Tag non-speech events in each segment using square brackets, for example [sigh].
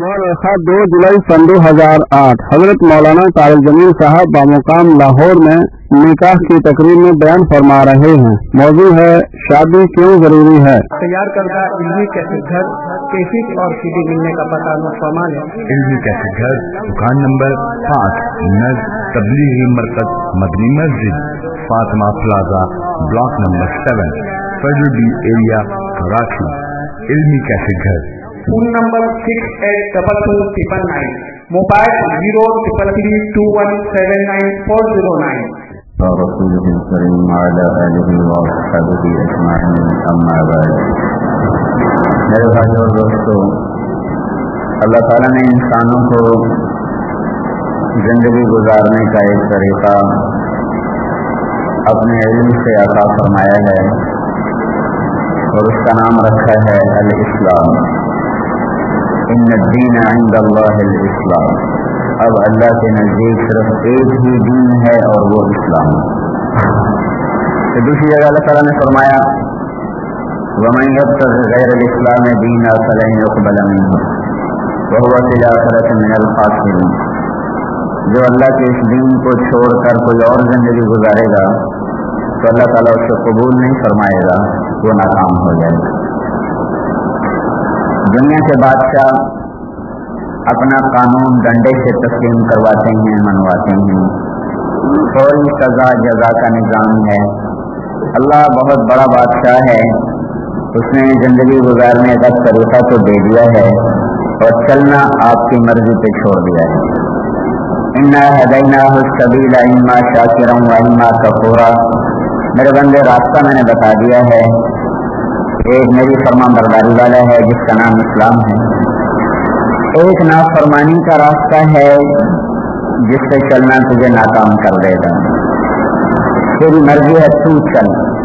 مورخہ دو جولائی سن دو ہزار آٹھ۔ حضرت مولانا طارق جمیل صاحب بامقام لاہور میں نکاح کی تقریب میں بیان فرما رہے ہیں۔ موضوع ہے شادی کیوں ضروری ہے؟ تیار کردہ علمی کیسے گھر کیسٹ اور سی ڈی ملنے کا پتہ فرمان ہے علمی کیسے گھر دکان نمبر پانچ نز تبلیغی مرکز مدنی مسجد Fatima Plaza block number seven Federal Area Karachi. علمی کیسے گھر؟ Phone number six eight double two triple nine mobile zero triple three two one seven nine four zero nine ورسوله الكريم وعلى آله وصحبه أجمعين أما بعد میرے بھائی اور دوستو اللہ تعالیٰ نے انسانوں کو زندگی گزارنے کا ایک طریقہ اپنے علم سے عطا فرمایا ہے اور اس کا نام رکھا ہے الاسلام۔ ان الدین عند اللہ الاسلام اب اللہ کے نزدیک صرف ایک ہی دین ہے اور وہ اسلام. تو دوسری جگہ اللہ تعالیٰ نے فرمایا، ومن يبتغ غیر الاسلام دین فلن يقبل منه، وهو في الاخرة من الخاسرين. جو اللہ کے اس دین کو چھوڑ کر کوئی اور زندگی گزارے گا، تو اللہ تعالیٰ اس کو قبول نہیں فرمائے گا، وہ ناکام ہو جائے گا. دنیا کے بادشاہ اپنا قانون ڈنڈے سے تسلیم کرواتے ہیں، منواتے ہیں۔ فوری سزا، جزا کا نظام ہے۔ اللہ بہت بڑا بادشاہ ہے۔ اس نے زندگی گزارنے کا طریقہ تو دے دیا ہے اور چلنا آپ کی مرضی پہ چھوڑ دیا ہے۔ انا حدینہ حسبیلا اما شاکرم و اما کپورا میرے بندے، راستہ میں نے بتا دیا ہے ایک میری فرما برداری والا ہے، جس کا نام اسلام ہے۔ ایک نافرمانی کا راستہ ہے، جس سے چلنا تجھے ناکام کر دے گا۔ تیری مرضی ہے، تو چل۔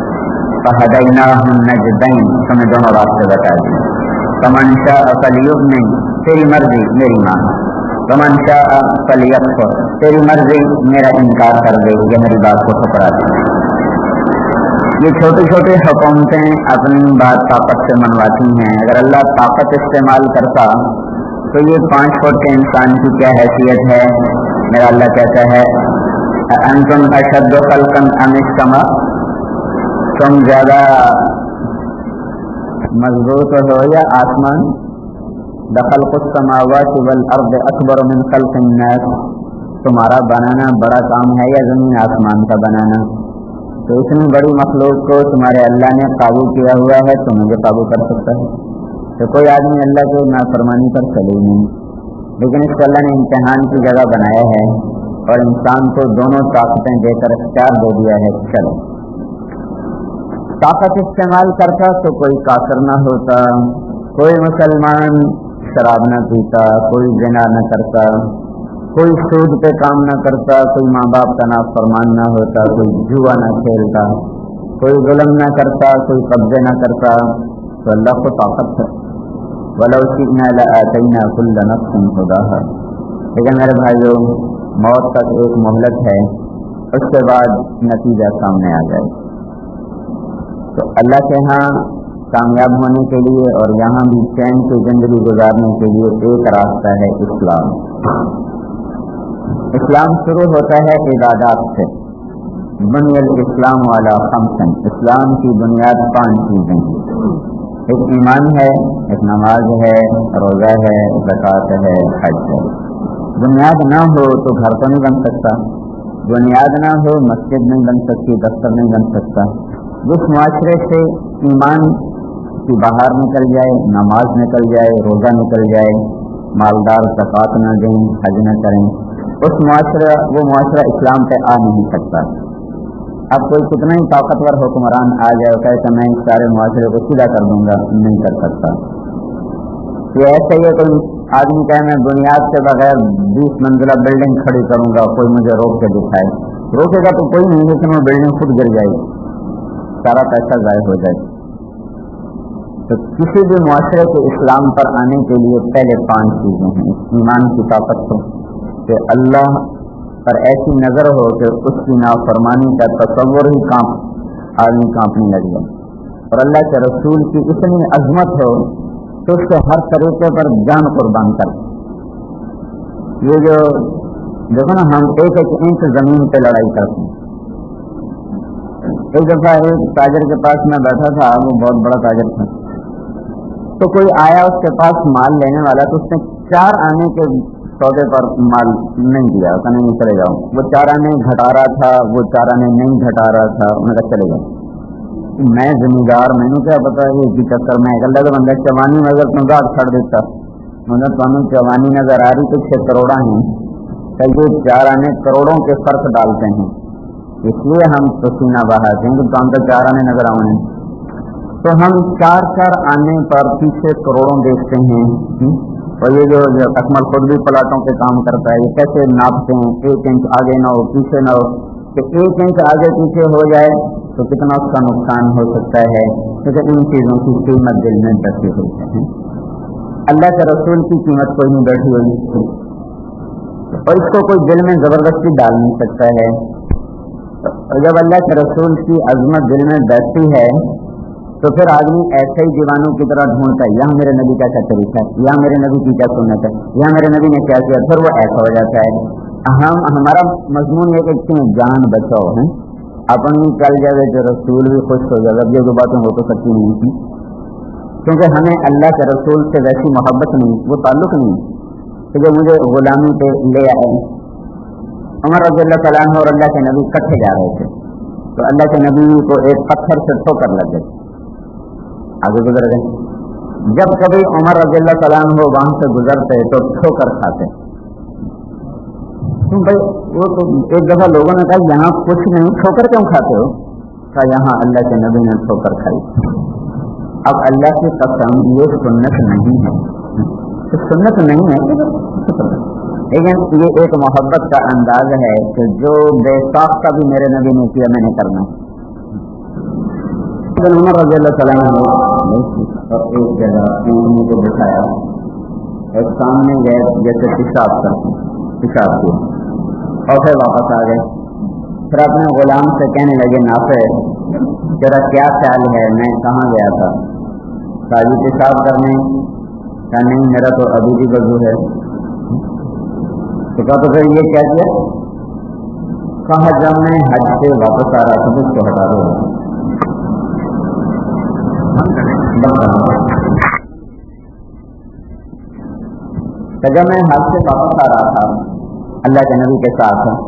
پہدینا ہوں نجدین تمہیں دونوں راستے بتا دی۔ تمن شاہ فلیب میں تیری مرضی میری ماں۔ تمن شاہ تیری مرضی میرا انکار کر دے یا میری بات کو ٹھکرا دے۔ یہ چھوٹی چھوٹی حکومتیں اپنی بات طاقت سے منواتی ہیں۔ اگر اللہ طاقت استعمال کرتا تو یہ پانچ فٹ کے انسان کی کیا حیثیت ہے؟ میرا اللہ کہتا ہے انتم اشد خلقن ام تم زیادہ مضبوط ہو یا آسمان؟ دخل السماوات والارض اکبر من خلق الناس۔ تمہارا بنانا بڑا کام ہے یا زمین آسمان کا بنانا؟ تو اتنی بڑی مخلوق کو تمہارے اللہ نے قابو کیا ہوا ہے تو مجھے قابو کر سکتا ہے۔ تو کوئی آدمی اللہ کے نافرمانی پر چلے نہیں۔ لیکن اس کو اللہ نے امتحان کی جگہ بنایا ہے اور انسان کو دونوں طاقتیں دے کر اختیار دے دیا ہے۔ چلو۔ طاقت استعمال کرتا تو کوئی کافر نہ ہوتا، کوئی مسلمان شراب نہ پیتا، کوئی جنا نہ کرتا۔ کوئی سود پہ کام نہ کرتا، کوئی ماں باپ کا نافرمان نہ ہوتا، کوئی جوا نہ کھیلتا، کوئی ظلم نہ کرتا، کوئی قبضے نہ کرتا، تو اللہ کو طاقت ہے۔ ولو سیکھنا لآتینا کل نفس خداها۔ لیکن میرے بھائیوں موت تک ایک مہلت ہے، اس کے بعد نتیجہ سامنے آ جائے۔ تو اللہ کے ہاں کامیاب ہونے کے لیے اور یہاں بھی چین کی زندگی گزارنے کے لیے ایک راستہ ہے اسلام۔ اسلام شروع ہوتا ہے عبادات سے۔ بنیاد اسلام والا فنکشن اسلام کی بنیاد پانچ چیزیں ہیں۔ ایک ایمان ہے، ایک نماز ہے، روزہ ہے، زکوٰۃ ہے، حج ہے۔ بنیاد نہ ہو تو گھر تو نہیں بن سکتا۔ بنیاد نہ ہو مسجد نہیں بن سکتی، دفتر نہیں بن سکتا۔ جس معاشرے سے ایمان کی باہر نکل جائے، نماز نکل جائے، روزہ نکل جائے۔ مالدار زکوٰۃ نہ دیں، حج نہ کریں۔ اس معاشرہ وہ معاشرہ اسلام پہ آ نہیں سکتا۔ اب کوئی کتنا ہی طاقتور حکمران آ جائے کہ میں اس سارے معاشرے کو سیدھا کر دوں گا، نہیں کر سکتا۔ یہ ایسا ہی ہے، کوئی آدمی کہے میں بنیاد کے بغیر بیس منزلہ بلڈنگ کھڑی کروں گا، کوئی مجھے روک کے دکھائے۔ روکے گا تو کوئی نہیں، لیکن وہ بلڈنگ خود گر جائے۔ گی سارا پیسہ ضائع ہو جائے۔ تو کسی بھی معاشرے کے اسلام پر آنے کے لیے پہلے پانچ چیزیں ہیں۔ ایمان کی طاقت کو کہ اللہ پر ایسی نظر ہو کہ اس کی نافرمانی کا تصور ہی کانپ آدمی کانپنے لگ جائے اور اللہ کے رسول کی اتنی عظمت ہو تو اس کو ہر طریقے پر جان قربان کر۔ یہ جو دیکھو نا، ہم ایک ایک انچ زمین پہ لڑائی کرتے ہیں۔ ایک دفعہ ایک تاجر کے پاس میں بیٹھا تھا، وہ بہت بڑا تاجر تھا۔ تو کوئی آیا اس کے پاس مال لینے والا، تو اس نے چار آنے کے سودے پر مال نہیں دیا کہ نہیں چلے جاؤ وہ چار آنے گھٹا رہا تھا، وہ چار آنے نہیں گھٹا رہا تھا انہیں کہا چلے جاؤ میں ذمہ دار میں نے کیا پتا ہے اسی چکر میں اللہ کا بندہ چوانی میں اگر تم گاٹ چھڑ دیتا۔ مگر تمہیں چوانی نظر آ رہی تو چھ کروڑا ہیں۔ کہ یہ چار آنے کروڑوں کے فرق ڈالتے ہیں۔ اس لیے ہم پسینہ بہاتے ہیں کہ تو ہم تو چار آنے نظر آؤں تو ہم چار چار آنے پر پیچھے کروڑوں دیکھتے ہیں۔ اور یہ جو اکمل خود بھی پلاٹوں پہ کام کرتا ہے، یہ کیسے ناپتے ہیں؟ ایک انچ آگے نہ ہو، پیچھے نہ ہو۔ کہ ایک انچ آگے پیچھے ہو جائے تو کتنا اس کا نقصان ہو سکتا ہے؟ کیونکہ ان چیزوں کی قیمت دل میں بیٹھی ہوئی ہے۔ اللہ کے رسول کی قیمت کوئی نہیں بیٹھی ہوئی۔ اور اس کو کوئی دل میں زبردستی ڈال نہیں سکتا ہے۔ جب اللہ کے رسول کی عظمت دل میں بیٹھتی ہے تو پھر آدمی ایسے ہی دیوانوں کی طرح ڈھونڈتا ہے یہاں میرے نبی کا کیا طریقہ ہے یہاں میرے نبی کی کیا سنت ہے یہاں میرے نبی نے کیا کیا، پھر وہ ایسا ہو جاتا ہے۔ ہم، ہمارا مضمون یہ کہ کیوں؟ جان بچاؤ ہے اپن بھی چل جائے جو رسول بھی خوش ہو جائے۔ جو جو باتیں ہو تو سکتی نہیں تھی۔ کیونکہ ہمیں اللہ کے رسول سے ویسی محبت نہیں، وہ تعلق نہیں۔ کہ جو مجھے غلامی پہ لے آئے۔ عمر رضی اللہ تعالیٰ اور اللہ کے نبی کٹھے جا رہے تھے۔ تو اللہ کے نبی کو ایک پتھر سے ٹھوکر لگ گئے۔ آگے گزر گئے۔ جب کبھی عمر رضی اللہ تعالیٰ ہو وہاں سے گزرتے تو ٹھوکر کھاتے۔ بھائی، وہ تو ایک دفعہ لوگوں نے کہا، یہاں کچھ نہیں ٹھوکر کیوں کھاتے ہو؟ کہا، یہاں اللہ کے نبی نے ٹھوکر کھائی۔ اب اللہ کی قسم، یہ سنت نہیں ہے۔ سنت نہیں ہے۔ لیکن یہ ایک محبت کا انداز ہے کہ جو بے ساختہ بھی میرے نبی نے کیا، میں نے کرنا۔ ہے عمر رضی اللہ تعالیٰ نے ایک جگہ کو بٹھایا اور سامنے گئے، جیسے پیشاب کرتے پیشاب کیا۔ اور پھر واپس آ گئے۔ پھر اپنے غلام سے کہنے لگے نافع تیرا کیا خیال ہے؟ میں کہاں گیا تھا؟ تازی پیشاب کرنے؟ یا نہیں، میرا تو ابھی بھی وضو ہے۔ تو کہا، تو پھر یہ کیا کیا؟ کہا، جب میں حج سے واپس آ رہا تھا، تو اس کو ہٹا دو۔ جب میں ہاتھ سے واپس آ رہا تھا، اللہ کے نبی کے ساتھ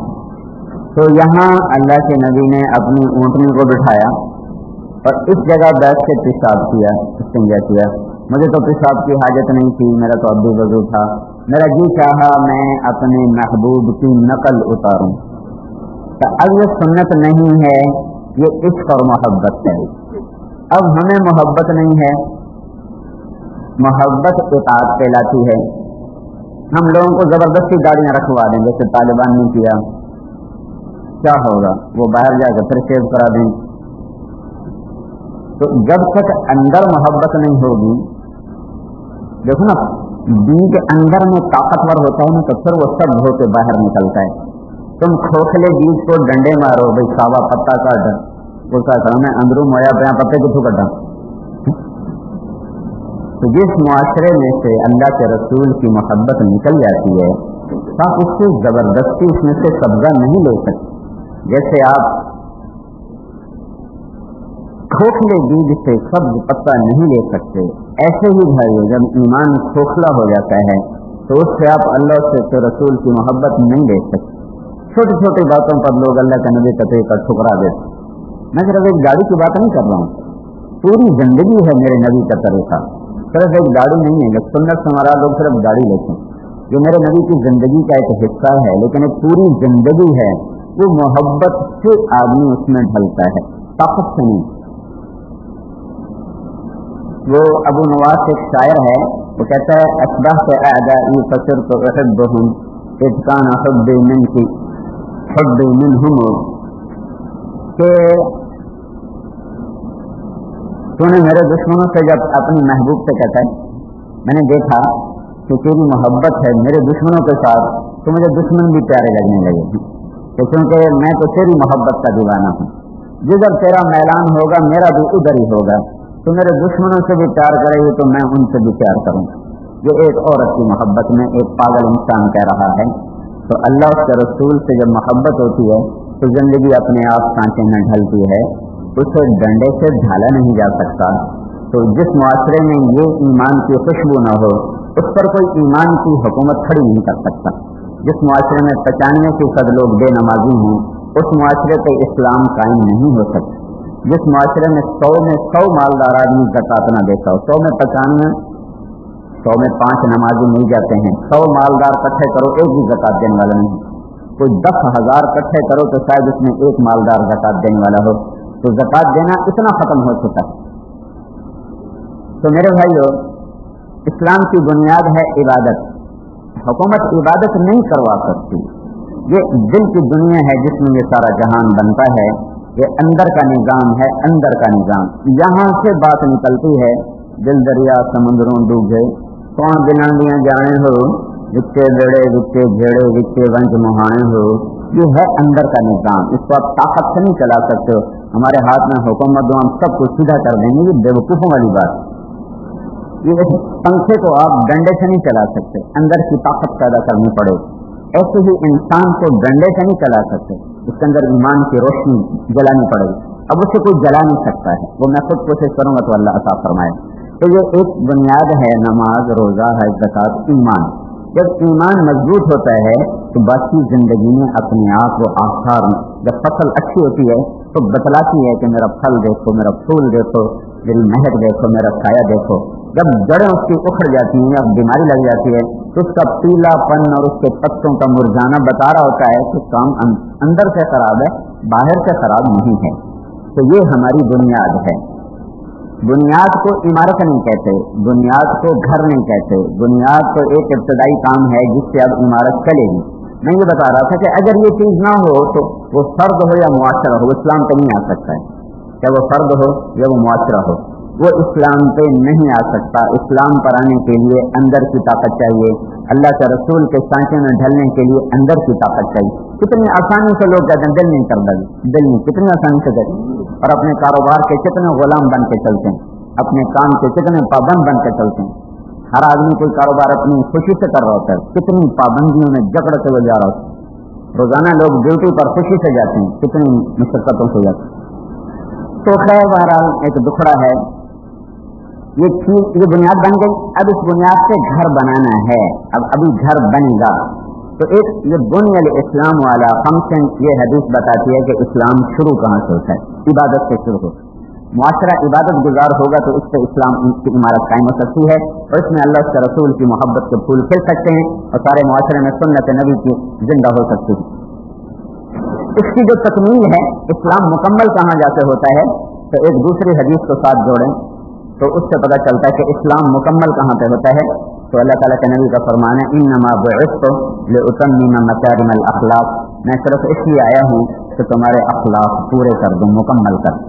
تو یہاں اللہ کے نبی نے اپنی اونٹنی کو بٹھایا اور اس جگہ بیٹھ کے پیشاب کیا، استنجا کیا۔ مجھے تو پیشاب کی حاجت نہیں تھی، میرا تو ابھی وضو تھا۔ میرا جی چاہا میں اپنے محبوب کی نقل اتاروں۔ اب یہ سنت نہیں ہے، یہ عشق اور محبت ہے۔ اب ہمیں محبت نہیں ہے۔ محبت اطاعت کہلاتی ہے۔ ہم لوگوں کو زبردستی گاڑیاں رکھوا دیں جیسے طالبان نے کیا۔ کیا ہوگا؟ وہ باہر جا کے پھر سیو کرا دیں۔ تو جب تک اندر محبت نہیں ہوگی، دیکھو نا بیج اندر میں طاقتور ہوتا ہے نا، تو پھر وہ سب ہو کے باہر نکلتا ہے۔ تم کھوکھلے بیج کو ڈنڈے مارو، بھائی ساوا پتا کا ڈر۔ میں اندرو مویا پہ پتے کتوں کٹا تو جس معاشرے میں سے اللہ کے رسول کی محبت نکل جاتی ہے آپ اس سے زبردستی اس میں سے قبضہ نہیں لے سکتے۔ جیسے آپ کھوکھلے بیج سے سبز پتا نہیں لے سکتے، ایسے ہی بھائی جب ایمان کھوکھلا ہو جاتا ہے، تو اس سے آپ اللہ سے رسول کی محبت نہیں لے سکتے۔ چھوٹی چھوٹی باتوں پر لوگ اللہ کا نبی کتے کا ٹھکرا دیتے میں صرف ایک گاڑی کی بات نہیں کر رہا ہوں۔ پوری زندگی ہے میرے نبی کا طریقہ۔ صرف ایک گاڑی نہیں ہے سنت ہمارا لوگ صرف گاڑی لیتے ہیں۔ جو میرے نبی کی زندگی کا ایک حصہ ہے، لیکن ایک پوری زندگی ہے، وہ محبت سے آدمی اس میں ڈھلتا ہے۔ طاقت سے نہیں۔ وہ ابو نواز ایک شاعر ہے، وہ کہتا ہے اسباہ سے اعدا یہ فصر تو احب ہوں اتقان حب من کی حب من ہوں کہ تو نے میرے دشمنوں سے جب اپنی محبوب سے کہتا ہے، میں نے دیکھا کہ تیری محبت ہے میرے دشمنوں کے ساتھ، تو مجھے دشمن بھی پیارے لگنے لگے کہ کیونکہ میں تو تیری محبت کا دیوانہ ہوں، جدھر تیرا میلان ہوگا، میرا بھی ادھر ہی ہوگا۔ تو میرے دشمنوں سے بھی پیار کرے گی، تو میں ان سے بھی پیار کروں۔ یہ ایک عورت کی محبت میں ایک پاگل انسان کہہ رہا ہے، تو اللہ کے رسول سے جب محبت ہوتی ہے تو زندگی اپنے آپ سانچے میں ڈھلتی ہے، اسے ڈنڈے سے ڈھالا نہیں جا سکتا۔ تو جس معاشرے میں یہ ایمان کی خوشبو نہ ہو، اس پر کوئی ایمان کی حکومت کھڑی نہیں کر سکتا۔ جس معاشرے میں پچانوے فیصد لوگ بے نمازی ہوں اس معاشرے پہ اسلام قائم نہیں ہو سکتا۔ جس معاشرے میں سو میں سو مالدار آدمی زکات نہ دیتا ہو سو میں پچانوے، سو میں پانچ نمازی مل جاتے ہیں۔ سو مالدار کٹھے کرو، ایک بھی زکات دینے والا نہیں۔ کوئی دس ہزار کٹھے کرو تو شاید اس میں ایک مالدار زکات دینے والا ہو۔ تو زکات دینا اتنا ختم ہو چکا۔ ہے تو میرے بھائیو، اسلام کی بنیاد ہے عبادت۔ حکومت عبادت نہیں کروا سکتی۔ یہ دل کی دنیا ہے جس میں یہ سارا جہان بنتا ہے۔ یہ اندر کا نظام ہے، اندر کا نظام۔ یہاں سے بات نکلتی ہے، دل دریا، سمندروں ڈوب گئے۔ کون بلندیاں جانے ہو؟ وچے بڑے وچے جھیڑے وچے ونج مہانے ہو، یہ ہے اندر کا نظام۔ اس کو آپ طاقت سے نہیں چلا سکتے ہو۔ ہمارے ہاتھ میں حکومت دو ہم سب کو سیدھا کر دیں گے، یہ بیوقوفوں والی بات۔ یہ پنکھے کو آپ ڈنڈے سے نہیں چلا سکتے۔ اندر کی طاقت پیدا کرنی پڑے۔ ایسے ہی انسان کو ڈنڈے سے نہیں چلا سکتے۔ اس کے اندر ایمان کی روشنی جلانی پڑے۔ گی اب اسے کوئی جلا نہیں سکتا ہے۔ وہ میں خود کوشش کروں گا تو اللہ عطا فرمائے۔ تو یہ ایک بنیاد ہے، نماز، روزہ ہے زکات ایمان۔ جب ایمان مضبوط ہوتا ہے، تو باقی زندگی میں اپنے آپ کو آسار جب فصل اچھی ہوتی ہے، تو بتلاتی ہے کہ میرا پھل دیکھو، میرا پھول دیکھو، میری مہک دیکھو، میرا سایہ دیکھو۔ جب جڑیں اس کی اکھڑ جاتی ہیں یا بیماری لگ جاتی ہے، تو اس کا پیلا پن اور اس کے پتوں کا مرجانا بتا رہا ہوتا ہے کہ کام اندر سے خراب ہے، باہر سے خراب نہیں ہے۔ تو یہ ہماری بنیاد ہے۔ بنیاد کو عمارت نہیں کہتے، بنیاد کو گھر نہیں کہتے، بنیاد تو ایک ابتدائی کام ہے جس سے اب عمارت چلے گی۔ میں یہ بتا رہا تھا کہ اگر یہ چیز نہ ہو تو وہ فرد ہو یا معاشرہ ہو، اسلام پہ نہیں آ سکتا ہے۔ چاہے وہ فرد ہو یا وہ معاشرہ ہو، وہ اسلام پہ نہیں آ سکتا۔ اسلام پر آنے کے لیے اندر کی طاقت چاہیے، اللہ کے رسول کے سانچے میں ڈھلنے کے لیے اندر کی طاقت چاہیے۔ کتنی آسانی سے لوگ کہتے ہیں، دل نہیں کر لگے جی، دل نہیں، کتنی آسانی سے کہتے اور اپنے کاروبار کے کتنے غلام بن کے چلتے ہیں، اپنے کام کے کتنے پابند بن کے چلتے ہیں۔ ہر آدمی کوئی کاروبار اپنی خوشی سے کر رہا ہوتا ہے، کتنی پابندیوں میں جکڑتے ہوئے جا رہا ہوتا ہے۔ روزانہ لوگ ڈیوٹی پر خوشی سے جاتے ہیں، کتنی مشقتوں سے جاتے ہیں۔ تو خیر بہرحال، ایک دکھڑا ہے۔ یہ چیز، یہ بنیاد بن گئی۔ اب اس بنیاد سے گھر بنانا ہے۔ اب ابھی گھر بنے گا۔ تو ایک یہ بنی اسلام والا فنکشن یہ حدیث بتاتی ہے کہ اسلام شروع کہاں سے ہوتا ہے؟ عبادت سے شروع ہوتا ہے۔ معاشرہ عبادت گزار ہوگا تو اس سے اسلام کی عمارت قائم ہو سکتی ہے اور اس میں اللہ کے رسول کی محبت کے پھول کھل سکتے ہیں اور سارے معاشرے میں سنت نبی کی زندہ ہو سکتی ہے۔ اس کی جو تکمیل ہے، اسلام مکمل کہاں جا کے ہوتا ہے؟ تو ایک دوسری حدیث کو ساتھ جوڑیں تو اس سے پتہ چلتا ہے کہ اسلام مکمل کہاں پہ ہوتا ہے۔ تو اللہ تعالیٰ کے نبی کا فرمان ہے مکارم الاخلاق میں صرف اس لیے آیا ہوں کہ تمہارے اخلاق پورے کر دوں، مکمل کر۔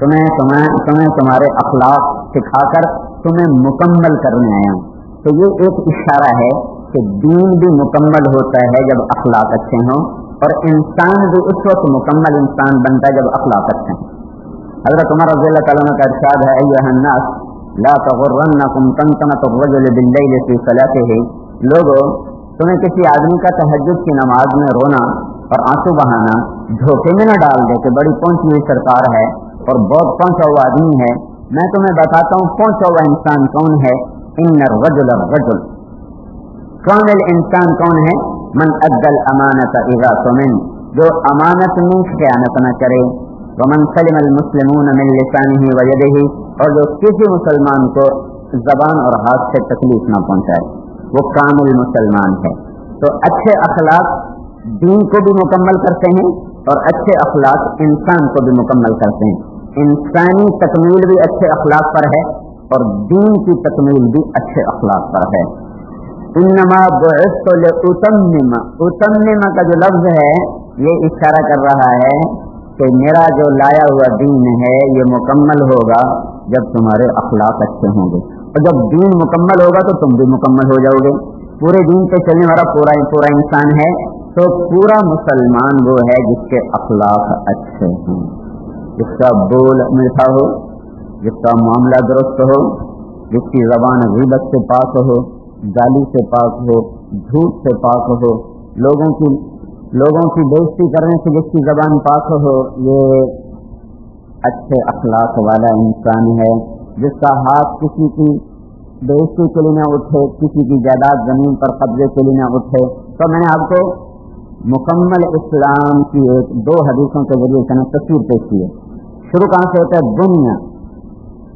تمہیں تمہیں تمہیں تمہارے اخلاق سکھا کر تمہیں مکمل کرنے آیا ہوں۔ تو یہ ایک اشارہ ہے کہ دین بھی مکمل ہوتا ہے جب اخلاق اچھے ہوں، اور انسان بھی اس وقت مکمل انسان بنتا ہے جب اخلاق اچھے ہیں حضرت عمر رضی اللہ تعالیٰ کا ارشاد ہے الناس لا تغرنکم تنتنت الرجل باللیل فی صلاته. لوگو، تمہیں کسی آدمی کا تحجد کی نماز میں رونا اور آنسو بہانا دھوکے میں نہ ڈال دے کہ بڑی پہنچی ہوئی سرکار ہے اور بہت پہنچا ہوا آدمی ہے۔ میں تمہیں بتاتا ہوں، پہنچا ہوا انسان کون ہے؟ ان الرجل الرجل۔ کون انسان کون ہے؟ من ادل امانت اذا تمن جو امانت میں خیانت نہ کرے۔ ومن سلم المسلمون من لسانه ويده۔ اور جو کسی مسلمان کو زبان اور ہاتھ سے تکلیف نہ پہنچائے، وہ کامل مسلمان ہے۔ تو اچھے اخلاق دین کو بھی مکمل کرتے ہیں اور اچھے اخلاق انسان کو بھی مکمل کرتے ہیں۔ انسانی تکمیل بھی اچھے اخلاق پر ہے اور دین کی تکمیل بھی اچھے اخلاق پر ہے۔ انما بعثت لاتمم اتمم کا جو لفظ ہے، یہ اشارہ کر رہا ہے کہ میرا جو لایا ہوا دین ہے، یہ مکمل ہوگا جب تمہارے اخلاق اچھے ہوں گے۔ اور جب دین مکمل ہوگا تو تم بھی مکمل ہو جاؤ گے۔ پورے دین پہ چلنے والا پورا پورا انسان ہے، تو پورا مسلمان وہ ہے جس کے اخلاق اچھے ہوں۔ جس کا بول میٹھا ہو، جس کا معاملہ درست ہو، جس کی زبان غیبت سے پاک ہو، گالی سے پاک ہو، جھوٹ سے پاک ہو، لوگوں کی لوگوں کی بےزتی کرنے سے جس کی زبان پاک ہو، یہ اچھے اخلاق والا انسان ہے، جس کا ہاتھ کسی کی بےزتی کے لیے نہ اٹھے، کسی کی جائیداد زمین پر قبضے کے لیے نہ اٹھے۔ تو میں نے آپ کو مکمل اسلام کی ایک دو حدیثوں کے ذریعے سے تصویر پیش کی ہے۔ شروع کہاں سے ہوتا ہے؟ دنیا۔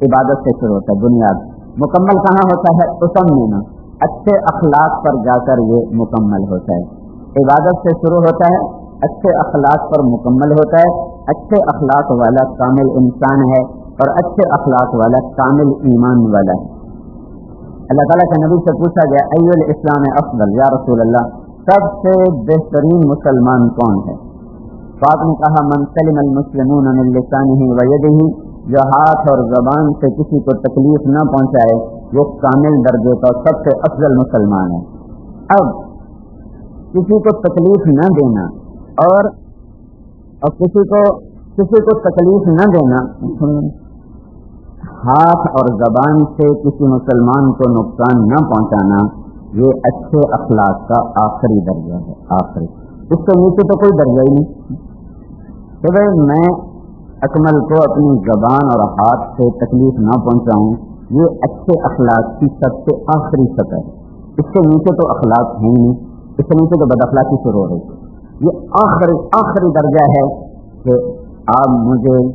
عبادت سے شروع ہوتا ہے، بنیاد۔ مکمل کہاں ہوتا ہے؟ اسم میں اچھے اخلاق پر جا کر یہ مکمل ہوتا ہے۔ عبادت سے شروع ہوتا ہے، اچھے اخلاق پر مکمل ہوتا ہے۔ اچھے اخلاق والا کامل انسان ہے اور اچھے اخلاق والا کامل ایمان والا ہے۔ اللہ تعالیٰ کے نبی سے پوچھا گیا الاسلام افضل یا رسول اللہ؟ سب سے بہترین مسلمان کون ہے؟ آپ نے کہا منسلم المسلمون من لسانه ويده جو ہاتھ اور زبان سے کسی کو تکلیف نہ پہنچائے، وہ کامل درجے کا سب سے افضل مسلمان ہے۔ اب کسی کو تکلیف نہ دینا اور اور کسی کو کسی کو تکلیف نہ دینا ہاتھ اور زبان سے کسی مسلمان کو نقصان نہ پہنچانا، یہ اچھے اخلاق کا آخری درجہ ہے، آخری۔ اس کے نیچے تو کوئی درجہ ہی نہیں۔ کہ بھائی، میں اکمل کو اپنی زبان اور ہاتھ سے تکلیف نہ پہنچاؤں، یہ اچھے اخلاق کی سب سے آخری سطح ہے۔ اس کے نیچے تو اخلاق ہیں نہیں۔ اس کے نیچے بد اخلاقی شروع ہو رہی یہ آخری آخری درجہ ہے کہ آپ مجھے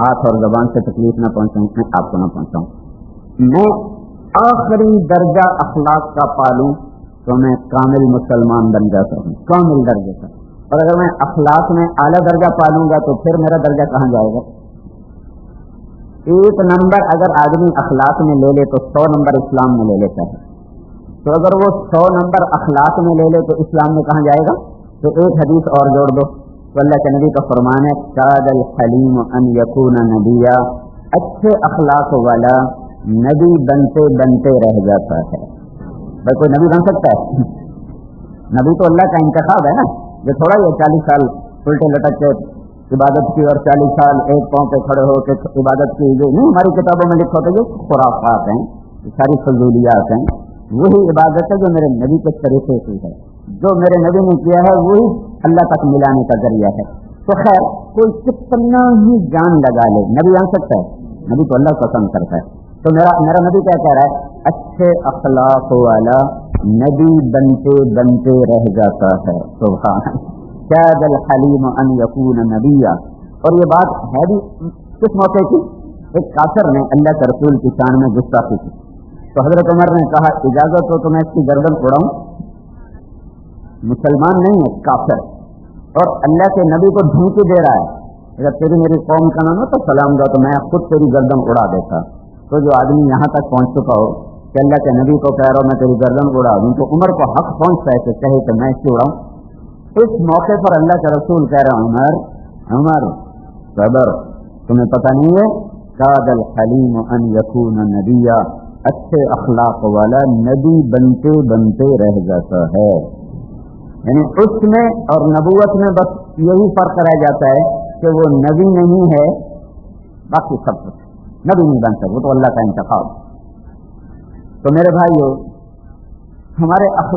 ہاتھ اور زبان سے تکلیف نہ پہنچاؤں میں آپ کو نہ پہنچاؤں۔ میں آخری درجہ اخلاق کا پالوں تو میں کامل مسلمان بن جاتا ہوں۔ کامل درجے کا۔ اور اگر میں اخلاق میں اعلیٰ درجہ پالوں گا تو پھر میرا درجہ کہاں جائے گا؟ ایک نمبر اگر آدمی اخلاق میں لے لے تو سو نمبر اسلام میں لے لیتا ہے۔ تو اگر وہ سو نمبر اخلاق میں لے لے تو اسلام میں کہاں جائے گا؟ تو ایک حدیث اور جوڑ دو۔ تو اللہ کے نبی کا فرمان ہے قاد الحلیم ان یقون نبیا اچھے اخلاق والا نبی بنتے بنتے رہ جاتا ہے۔ بھائی کوئی نبی بن سکتا ہے؟ نبی تو اللہ کا انتخاب ہے نا۔ یہ تھوڑا ہی چالیس سال الٹے لٹک کے عبادت کی اور چالیس سال ایک پاؤں پہ کھڑے ہو کے عبادت کی۔ جو نہیں، ہماری کتابوں میں لکھا تو خرافات ہیں ساری فضولیات ہیں۔ وہی عبادت ہے جو میرے نبی کے طریقے سے ہے۔ جو میرے نبی نے کیا ہے، وہی اللہ تک ملانے کا ذریعہ ہے۔ تو خیر، کوئی کتنا ہی جان لگا لے۔ نبی آن سکتا ہے۔ نبی تو اللہ پسند کرتا ہے۔ تو میرا میرا نبی کیا کہہ رہا ہے؟ اچھے اخلاق والا نبی بنتے بنتے رہ جاتا ہے۔ حلیم ان یقون نبیا۔ اور یہ بات ہے بھی کس موقع کی؟ ایک کافر نے اللہ کے رسول کی شان میں گستاخی کی۔ تو حضرت عمر نے کہا، اجازت ہو تو میں اس کی گردن اڑاؤں؟ مسلمان نہیں ہے، کافر۔ اور اللہ کے نبی کو دھمکی دے رہا ہے۔ اگر تیری میری قوم کا نام ہو تو سلام دو، تو میں خود تیری گردن اڑا دیتا۔ تو جو آدمی یہاں تک پہنچ چکا ہو کہ اللہ کے نبی کو کہہ رہا ہوں میں تیری گردن اڑا دوں، تو عمر کو حق پہنچتا ہے کہ کہے کہ میں اس کی اڑاؤں۔ اس موقع پر اللہ کا رسول کہہ رہا ہوں عمر عمر، صبر۔ تمہیں پتہ نہیں ہے، کادل حلیم ان یقون نبیا۔ اچھے اخلاق والا نبی بنتے بنتے رہ جاتا ہے۔ یعنی اس میں اور نبوت میں بس یہی فرق رہ جاتا ہے کہ وہ نبی نہیں ہے، باقی سب کچھ۔ نبی نہیں بن وہ تو اللہ کا انتخاب۔ تو میرے بھائی ہمارے اخ...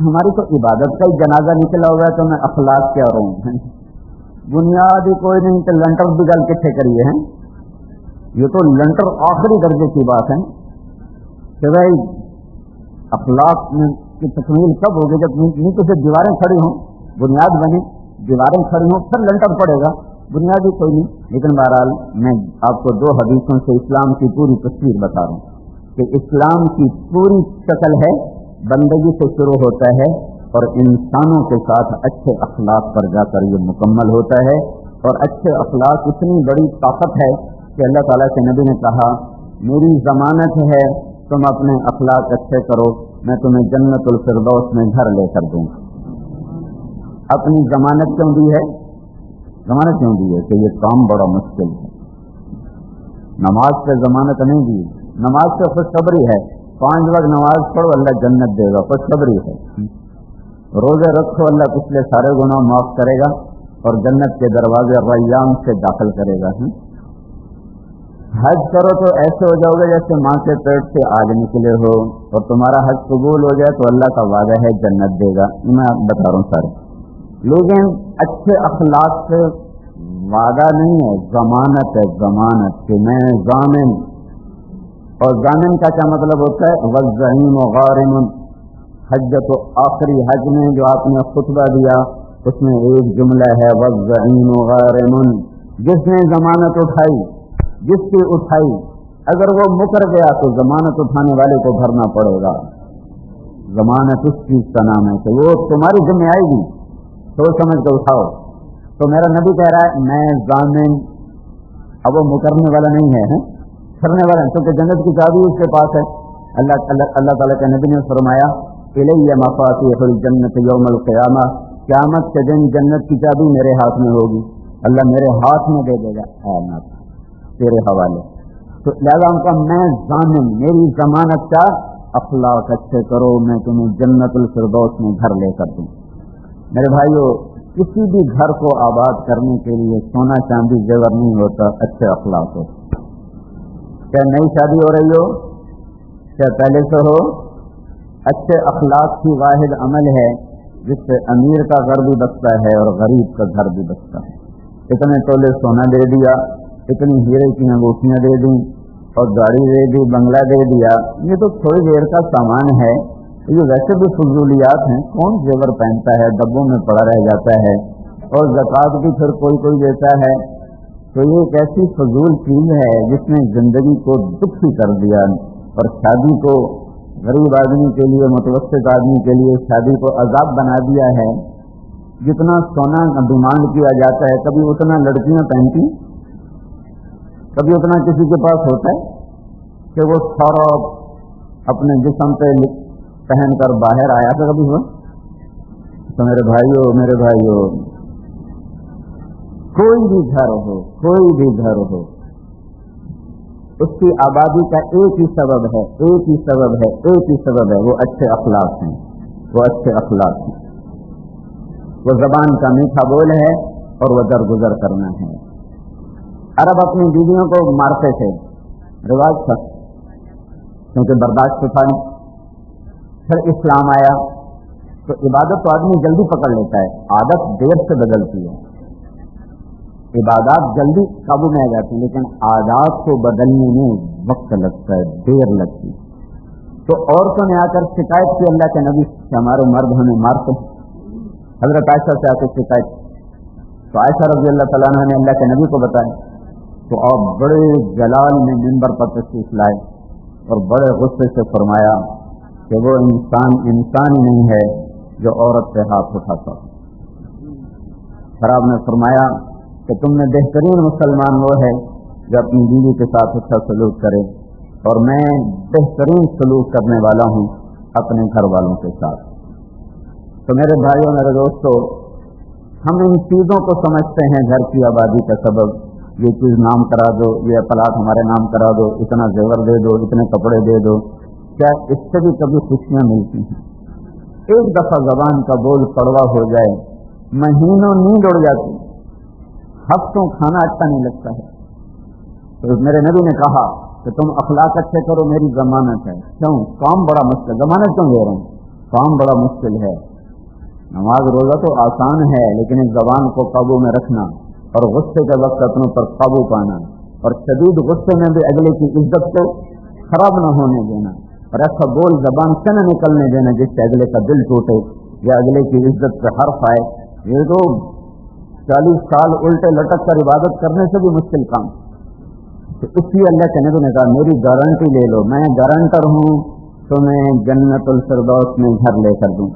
ہماری تو عبادت کا ہی جنازہ نکلا ہوا ہے تو میں اخلاق کیا رہوں؟ بنیاد ہی کوئی نہیں تو لنٹر بھی گل کتنے کریے ہیں۔ یہ تو لنٹر آخری درجے کی بات ہے۔ کہ اخلاق کی تکمیل کب ہوگی؟ جب نیچے سے دیواریں کھڑی ہوں، بنیاد بنے دیواریں کھڑی ہوں، پھر لنٹر پڑے گا۔ بنیاد ہی کوئی نہیں، لیکن بہرحال میں آپ کو دو حدیثوں سے اسلام کی پوری تصویر بتا رہا ہوں کہ اسلام کی پوری شکل ہے، بندگی سے شروع ہوتا ہے اور انسانوں کے ساتھ اچھے اخلاق پر جا کر یہ مکمل ہوتا ہے۔ اور اچھے اخلاق اتنی بڑی طاقت ہے کہ اللہ تعالیٰ کے نبی نے کہا، میری ضمانت ہے تم اپنے اخلاق اچھے کرو، میں تمہیں جنت الفردوس میں گھر لے کر دوں اپنی ضمانت کیوں دی ہے؟ ضمانت کیوں دی ہے کہ یہ کام بڑا مشکل ہے۔ نماز پہ ضمانت نہیں دی، نماز سے خوشخبری ہے۔ پانچ وقت نماز پڑھو، اللہ جنت دے گا، خوشخبری ہے۔ روزے رکھو، اللہ پچھلے سارے گناہ معاف کرے گا اور جنت کے دروازے ریام سے داخل کرے گا۔ حج کرو تو ایسے ہو جاؤ گے جیسے ماں کے پیٹ سے آگ نکلے ہو اور تمہارا حج قبول ہو جائے تو اللہ کا وعدہ ہے جنت دے گا۔ میں آپ بتا رہا ہوں سارے۔ لیکن اچھے اخلاق سے وعدہ نہیں ہے، ضمانت ہے، ضمانت کہ میں ضامن۔ اور ضامن کا کیا مطلب ہوتا ہے؟ وزین و غارم۔ حج تو آخری حج میں جو آپ نے خطبہ دیا، اس میں ایک جملہ ہے وزین و غارم۔ جس نے ضمانت اٹھائی جس کی اٹھائی، اگر وہ مکر گیا تو ضمانت اٹھانے والے کو بھرنا پڑے گا۔ ضمانت اس چیز کا نام ہے کہ وہ تمہاری ذمہ آئے گی۔ سوچ سمجھ کے اٹھاؤ۔ تو میرا نبی کہہ رہا ہے، میں ضامن اب وہ مکرنے والا نہیں ہے کرنے والا کیونکہ جنت کی چابی اس کے پاس ہے۔ اللہ اللہ اللہ تعالیٰ کے نبی نے فرمایا، الیہ جنت یوم القیامہ، قیامت کے دن جنت کی چابی میرے ہاتھ میں ہوگی۔ اللہ میرے ہاتھ میں دے دے گا۔ تیرے حوالے۔ تو لہٰذا ان کا میں ضامن میری ضمانت کا اخلاق اچھے کرو، میں تمہیں جنت الفردوس میں گھر لے کر دوں۔ میرے بھائیو، کسی بھی گھر کو آباد کرنے کے لیے سونا چاندی زیور نہیں ہوتا، اچھے اخلاق ہو۔ کیا نئی شادی ہو رہی ہو کیا پہلے سے ہو، اچھے اخلاق کی واحد عمل ہے، جس سے امیر کا گھر بھی بچتا ہے اور غریب کا گھر بھی بچتا ہے۔ اتنے تولے سونا دے دیا اتنی ہیرے کی انگوٹھیاں دے دیں اور گاڑی دے دی، بنگلہ دے دیا۔ یہ تو تھوڑی دیر کا سامان ہے۔ یہ ویسے بھی فضولیات ہیں۔ کون زیور پہنتا ہے؟ ڈبوں میں پڑا رہ جاتا ہے۔ اور زکوٰۃ بھی پھر کوئی کوئی دیتا ہے۔ تو یہ ایک ایسی فضول چیز ہے جس نے زندگی کو دکھی کر دیا۔ اور شادی کو، غریب آدمی کے لیے، متوسط آدمی کے لیے شادی کو عذاب بنا دیا ہے۔ جتنا سونا ڈیمانڈ کیا جاتا ہے، کبھی اتنا لڑکیاں پہنتی۔ کبھی اتنا کسی کے پاس ہوتا ہے کہ وہ سورا اپنے جسم پہ پہن کر باہر آیا تھا کبھی ہوا؟ تو میرے بھائیو میرے بھائیو، کوئی بھی گھر ہو، کوئی بھی گھر ہو، اس کی آبادی کا ایک ہی سبب ہے، ایک ہی سبب ہے، ایک ہی سبب ہے، وہ اچھے اخلاق ہیں، وہ اچھے اخلاق ہیں۔ وہ زبان کا میٹھا بول ہے اور وہ درگزر کرنا ہے۔ عرب اپنی بیویوں کو مارتے تھے۔ رواج تھا۔ کیونکہ برداشت تھا۔ پھر اسلام آیا۔ تو عبادت تو آدمی جلدی پکڑ لیتا ہے۔ عادت دیر سے بدلتی ہے۔ عبادات جلدی قابو میں آ جاتی ہیں، لیکن عادات کو بدلنے میں وقت لگتا ہے، دیر لگتی تو عورتوں نے آ کر شکایت کی، اللہ کے نبی کہ ہمارے مرد ہمیں مارتے ہیں۔ حضرت عائشہ سے آتے شکایت۔ تو عائشہ رضی اللہ تعالیٰ نے اللہ کے نبی کو بتایا۔ تو آپ بڑے جلال میں ممبر پر تشریف لائے اور بڑے غصے سے فرمایا کہ وہ انسان انسان ہی نہیں ہے جو عورت سے ہاتھ اٹھاتا خراب نے فرمایا کہ تم نے بہترین مسلمان وہ ہے جو اپنی بیوی کے ساتھ اچھا سلوک کرے اور میں بہترین سلوک کرنے والا ہوں اپنے گھر والوں کے ساتھ۔ تو میرے بھائیوں، میرے دوستوں ہم ان چیزوں کو سمجھتے ہیں گھر کی آبادی کا سبب۔ یہ چیز نام کرا دو، یہ پلاٹ ہمارے نام کرا دو، اتنا زیور دے دو، اتنے کپڑے دے دو، کیا اس سے بھی کبھی خوشیاں ملتی ہیں؟ ایک دفعہ زبان کا بول کڑوا ہو جائے، مہینوں نیند اڑ جاتی، ہفتوں کھانا اچھا نہیں لگتا ہے۔ تو میرے نبی نے کہا کہ تم اخلاق اچھے کرو، میری ضمانت ہے۔ کیوں؟ کام بڑا مشکل، ضمانت کیوں دے رہے ہیں کام بڑا مشکل ہے۔ نماز روزہ تو آسان ہے، لیکن اس زبان کو قابو میں رکھنا اور غصے کے وقت اپنے پر قابو پانا اور شدید غصے میں بھی اگلے کی عزت کو خراب نہ ہونے دینا اور ایسا بول زبان سے نہ نکلنے دینا جس سے اگلے کا دل ٹوٹے یا اگلے کی عزت پہ حرف آئے۔ یہ تو چالیس سال الٹے لٹک کر عبادت کرنے سے بھی مشکل کام۔ تو اس لیے اللہ کے نبی نے کہا، میری گارنٹی لے لو، میں گارنٹر ہوں تو میں جنت الفردوس میں گھر لے کر دوں۔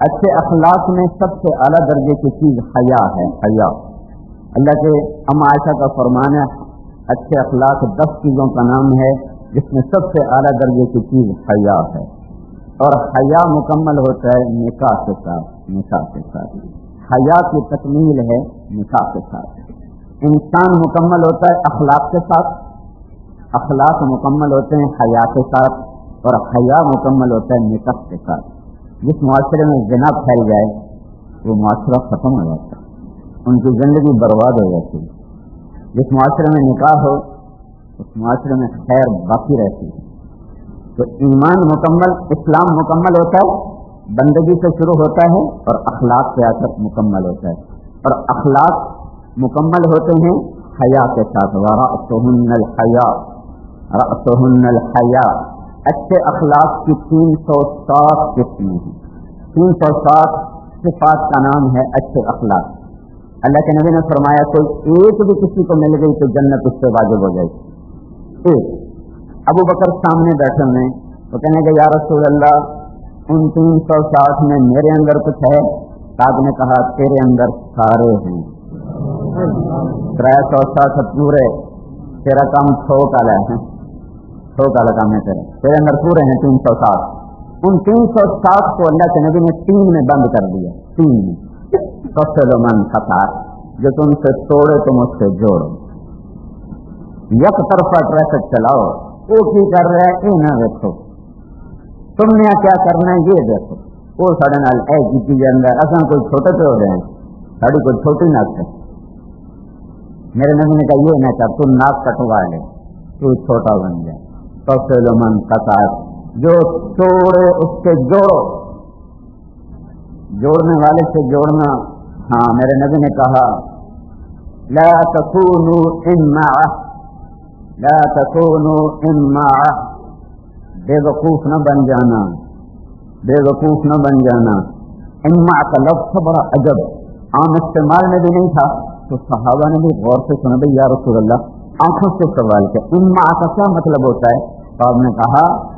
اچھے اخلاق میں سب سے اعلیٰ درجے کی چیز حیا ہے، حیا۔ اللہ کے ام عائشہ کا فرمان ہے، اچھے اخلاق دس چیزوں کا نام ہے جس میں سب سے اعلیٰ درجے کی چیز حیا ہے۔ اور حیا مکمل ہوتا ہے نکاح کے ساتھ، نکاح کے ساتھ۔ حیا کی تکمیل ہے نکاح کے ساتھ۔ انسان مکمل ہوتا ہے اخلاق کے ساتھ، اخلاق مکمل ہوتے ہیں حیا کے ساتھ، اور حیا مکمل ہوتا ہے نکاح کے ساتھ۔ جس معاشرے میں زنا پھیل جائے، وہ معاشرہ ختم ہو جاتا ہے۔ ان کی زندگی برباد ہو جاتی ہے۔ جس معاشرے میں نکاح ہو، اس معاشرے میں خیر باقی رہتی ہے۔ تو ایمان مکمل، اسلام مکمل ہوتا ہے، بندگی سے شروع ہوتا ہے اور اخلاق سے آ کر مکمل ہوتا ہے۔ اور اخلاق مکمل ہوتے ہیں حیا کے ساتھ۔ الحیا الحیا اچھے اخلاق کی تین سو سات قسمیں ہیں۔ تین سو سات صفات کا نام ہے اچھے اخلاق۔ اللہ کے نبی نے فرمایا کوئی ایک بھی کسی کو مل گئی تو جنت اس سے واجب ہو جائے گی۔ ایک۔ ابو بکر سامنے بیٹھے میں تو کہنے کہ یا رسول اللہ، ان تین سو ساٹھ میں میرے اندر کچھ ہے؟ تاج نے کہا، تیرے اندر سارے ہیں۔ تر سو ساٹھ پورے تیرا کام چھو کالا ہے چھو کالا کام ہے تیرے۔ تیرے اندر پورے ہیں تین سو ساٹھ۔ ان تین سو ساٹھ کو اللہ کے نبی نے تین میں بند کر دیا۔ تین میں۔ سب من خطار جو تم سے توڑے تم اس سے جوڑو۔ یک طرفہ ٹریفک چلاؤ، وہ کی کر رہے ہیں؟ نہ دیکھو تم نے کیا کرنا ہے؟ یہ دیکھو۔ وہ سارے نال اے جیتی اندر اصل کوئی چھوٹے پہ ہو رہے ہیں۔ ساری کوئی چھوٹی ناک ہے۔ میرے نبی نے کہا، یہ نہ کر تم ناک کٹوا لے۔ تو چھوٹا بن جائے تو من قطار جو توڑے اس سے جوڑو۔ جوڑنے والے سے جوڑنا ہاں میرے نبی نے کہا، لا تکونوا اما لا تکونوا اما بے وقوف نہ بن جانا بے وقوف نہ بن جانا۔ اما کا لفظ بڑا عجب عام استعمال میں بھی نہیں تھا، تو صحابہ نے بھی غور سے سنا بھائی یا رسول اللہ، آنکھوں سے سوال کیا۔ اما کا کیا مطلب ہوتا ہے؟ تو آپ نے کہا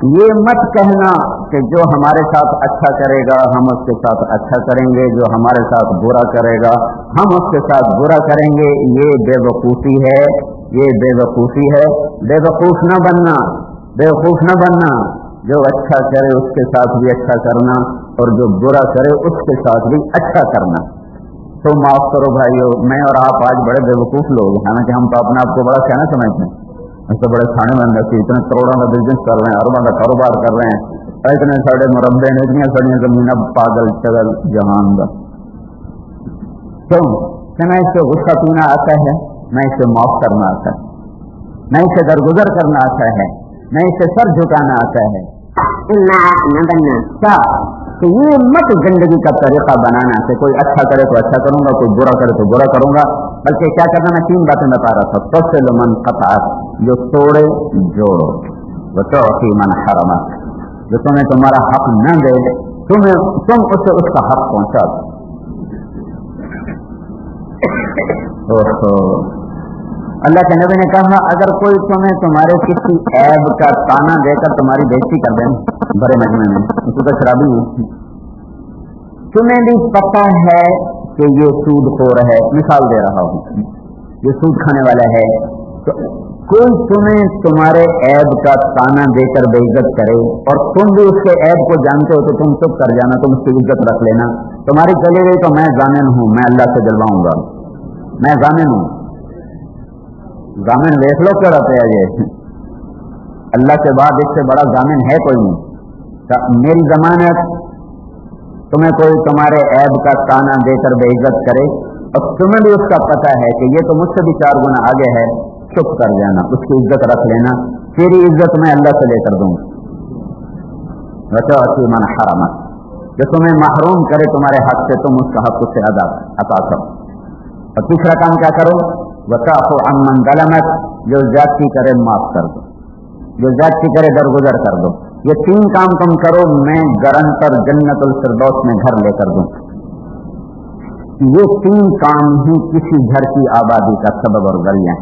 یہ مت کہنا کہ جو ہمارے ساتھ اچھا کرے گا، ہم اس کے ساتھ اچھا کریں گے، جو ہمارے ساتھ برا کرے گا، ہم اس کے ساتھ برا کریں گے۔ یہ بے وقوفی ہے، یہ بے وقوفی ہے۔ بے وقوف نہ بننا بیوقوف نہ بننا۔ جو اچھا کرے اس کے ساتھ بھی اچھا کرنا، اور جو برا کرے اس کے ساتھ بھی اچھا کرنا۔ تو معاف کرو بھائیو، میں اور آپ آج بڑے بے وقوف لوگ حالانکہ ہم تو اپنے آپ کو بڑا کہنا سمجھتے ہیں۔ ایسے بڑے کھانے میں رکھتے اتنے کروڑوں کا بزنس کر رہے ہیں اربوں کا کاروبار کر رہے ہیں۔ اتنے سڑے مربے ہیں اتنی سڑی زمین پاگل چگل جہان کا۔ کیوں؟ کہ میں اس سے غصہ پینا آتا ہے میں اسے معاف کرنا آتا ہے۔ میں اسے درگزر کرنا آتا ہے۔ میں اسے سر جھکانا آتا ہے۔ کیا؟ کہ یہ مت زندگی کا طریقہ بنانا کہ کوئی اچھا کرے تو اچھا کروں گا، کوئی برا کرے تو برا کروں گا، بلکہ کیا کرنا میں تین باتیں بتا رہا تھا سب سے من قطع جو توڑے، جوڑو۔ وہ چوکی من حرمت جو تمہیں تمہارا حق نہ دے، تمہیں تم اسے اس کا حق پہنچا دو۔ اللہ کے نبی نے کہا ہاں، اگر کوئی تمہیں تمہارے کسی عیب کا تانا دے کر تمہاری بےزتی کر دیں بڑے مجمے میں تو شرابی تمہیں بھی پتا ہے کہ یہ سود ہو رہا ہے، مثال دے رہا ہوں۔ یہ سود کھانے والا ہے۔ تو کوئی تمہیں تمہارے عیب کا تانا دے کر بے عزت کرے اور تم بھی اس کے عیب کو جانتے ہو تو تم چپ کر جانا، تم اس کی عزت رکھ لینا۔ تمہاری چلی گئی تو میں ضامن ہوں، میں اللہ سے جلواؤں گا۔ میں ضامن ہوں۔ دیکھ لو کیا رہتے ہیں یہ۔ اللہ کے بعد اس سے بڑا ضامن ہے کوئی نہیں۔ میری ضمانت تمہیں کوئی تمہارے عیب کا تانا دے کر بے عزت کرے اور تمہیں بھی اس کا پتہ ہے کہ یہ تو مجھ سے بھی چار گنا آگے ہے۔ چپ کر جانا، اس کی عزت رکھ لینا۔ تیری عزت میں اللہ سے لے کر دوں۔ من حرمت جو تمہیں محروم کرے تمہارے حق سے، تم اس کا حق اس سے ادا عطا کرو۔ اور تیسرا کام کیا کرو؟ امن غلط جو زیادتی کرے معاف کر دو، جو زیادتی کرے درگزر کر دو۔ یہ تین کام تم کرو، میں گرنٹر جنت الفردوس میں گھر لے کر دوں۔ یہ تین کام ہی کسی گھر کی آبادی کا سبب اور گلیاں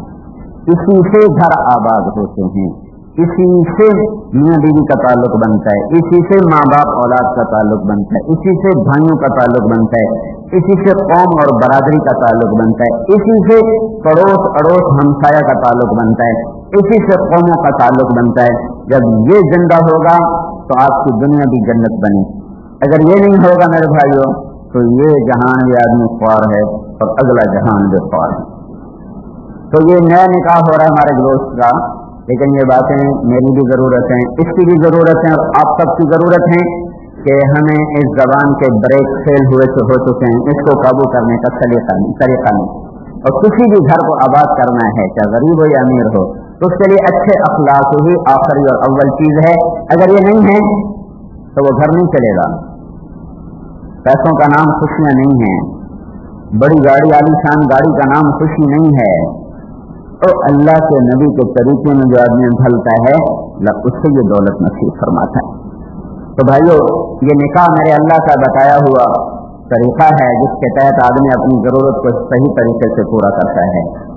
اسی سے گھر آباد ہوتے ہیں۔ اسی سے میاں بیوی کا تعلق بنتا ہے۔ اسی سے ماں باپ اولاد کا تعلق بنتا ہے۔ اسی سے بھائیوں کا تعلق بنتا ہے۔ اسی سے قوم اور برادری کا تعلق بنتا ہے، اسی سے پڑوس اڑوس ہمسایا کا تعلق بنتا ہے، اسی سے قوموں کا تعلق بنتا ہے۔ جب یہ زندہ ہوگا تو آپ کی دنیا بھی جنت بنے اگر یہ نہیں ہوگا میرے بھائیوں، تو یہ جہان بھی آدمی خوار ہے اور اگلا جہان بھی خوار ہے۔ تو یہ نیا نکاح ہو رہا ہے ہمارے دوست کا، لیکن یہ باتیں میری بھی ضرورت ہیں، اس کی بھی ضرورت ہے اور آپ سب کی ضرورت ہے کہ ہمیں اس زبان کے بریک فیل ہوئے سے ہو چکے ہیں، اس کو قابو کرنے کا طریقہ نہیں طریقہ نہیں۔ اور کسی بھی گھر کو آباد کرنا ہے، چاہے غریب ہو یا امیر ہو تو اس کے لیے اچھے اخلاق ہی آخری اور اول چیز ہے۔ اگر یہ نہیں ہے، تو وہ گھر نہیں چلے گا۔ پیسوں کا نام خوشیاں نہیں ہے بڑی گاڑی، عالی شان گاڑی کا نام خوشی نہیں ہے۔ تو اللہ کے نبی کے طریقے میں جو آدمی ڈھلتا ہے اس سے یہ دولت نصیب فرماتا ہے۔ تو بھائیو، یہ نکاح میرے اللہ کا بتایا ہوا طریقہ ہے جس کے تحت آدمی اپنی ضرورت کو صحیح طریقے سے پورا کرتا ہے۔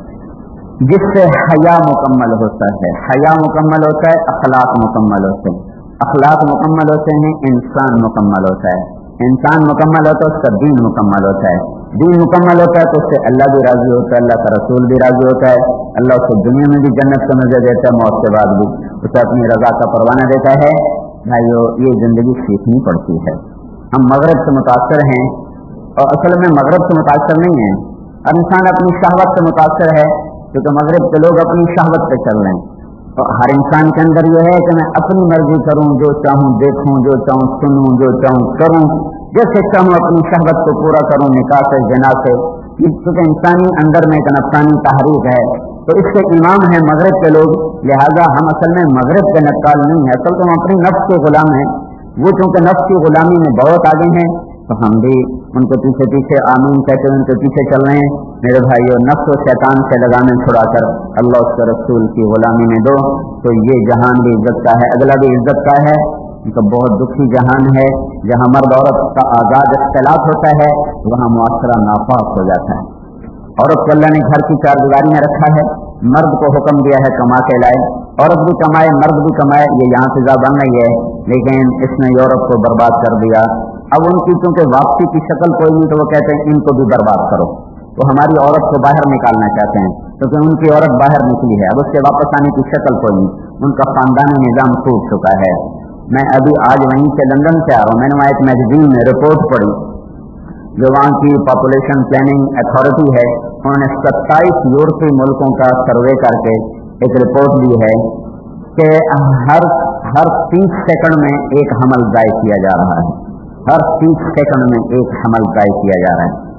جس سے حیا مکمل ہوتا ہے۔ حیا مکمل ہوتا ہے، اخلاق مکمل ہوتے ہیں۔ اخلاق مکمل ہوتے ہیں، انسان مکمل ہوتا ہے۔ انسان مکمل ہوتا ہے، اس کا دین مکمل ہوتا ہے۔ دین مکمل ہوتا ہے تو اس سے اللہ بھی راضی ہوتا ہے، اللہ کا رسول بھی راضی ہوتا ہے۔ اللہ اس کو دنیا میں بھی جنت کا نظر دیتا ہے، موت کے بعد بھی۔ اسے اپنی رضا کا پروانہ دیتا ہے۔ بھائیو، یہ زندگی سیکھنی پڑتی ہے۔ ہم مغرب سے متاثر ہیں اور اصل میں مغرب سے متاثر نہیں ہیں۔ اور انسان اپنی شہوت سے متاثر ہے، کیونکہ مغرب کے لوگ اپنی شہوت پہ چل رہے ہیں۔ تو ہر انسان کے اندر یہ ہے کہ میں اپنی مرضی کروں، جو چاہوں دیکھوں، جو چاہوں سنوں، جو چاہوں کروں۔ جیسے چاہوں اپنی شہوت کو پورا کروں، نکاح سے جنا سے۔ کیونکہ انسانی اندر میں ایک نفسانی تحریک ہے۔ تو اس کے امام ہیں مغرب کے لوگ، لہذا ہم اصل میں مغرب کے نقال نہیں ہیں، اصل تو ہم اپنی نفس کے غلام ہیں۔ وہ چونکہ نفس کی غلامی میں بہت آگے ہیں، تو ہم بھی ان کے پیچھے پیچھے آمین کہتے ہیں ان کے پیچھے چل رہے ہیں۔ میرے بھائی نفس و شیطان سے لگانے چھڑا کر اللہ اس کے رسول کی غلامی میں دو۔ تو یہ جہان بھی عزت کا ہے، اگلا بھی عزت کا ہے۔ تو بہت دکھی جہان ہے، جہاں مرد عورت کا آزاد اختلاف ہوتا ہے، وہاں معاشرہ ناپاک ہو جاتا ہے۔ عورت کو اللہ نے گھر کی چار دیواری میں رکھا ہے، مرد کو حکم دیا ہے کما کے لائے۔ عورت بھی کمائے، مرد بھی کمائے، یہ یہاں سے بن رہی ہے۔ لیکن اس نے یورپ کو برباد کر دیا۔ اب ان کی چونکہ واپسی کی شکل کوئی نہیں تو وہ کہتے ہیں، ان کو بھی برباد کرو۔ تو ہماری عورت کو باہر نکالنا چاہتے ہیں۔ کیونکہ ان کی عورت باہر نکلی ہے، اب اس کے واپس آنے کی شکل کوئی نہیں۔ ان کا خاندانی نظام ٹوٹ چکا ہے۔ میں ابھی آج وہیں سے لندن سے آ رہا ہوں۔ میں نے وہاں ایک میگزین میں رپورٹ پڑھی۔ جو وہاں کی پاپولیشن پلاننگ اتھارٹی ہے، انہوں نے ستائیس یورپی ملکوں کا سروے کر کے ایک رپورٹ لی ہے کہ ہر ہر تیس سیکنڈ میں ایک حمل ضائع کیا جا رہا ہے۔ ہر تیس سیکنڈ میں ایک حمل ضائع کیا جا رہا ہے۔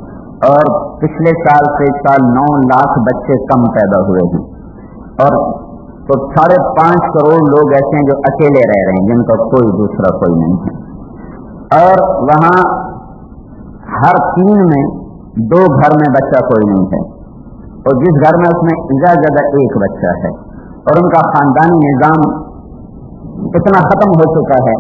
اور پچھلے سال سے اس سال نو لاکھ بچے کم پیدا ہوئے ہیں۔ اور تو ساڑھے پانچ کروڑ لوگ ایسے ہیں جو اکیلے رہ رہے ہیں، جن کا کوئی دوسرا کوئی نہیں ہے۔ اور وہاں ہر تین میں دو گھر میں بچہ کوئی نہیں ہے۔ اور جس گھر میں اس میں زیادہ زیادہ ایک بچہ ہے۔ اور ان کا خاندانی نظام اتنا ختم ہو چکا ہے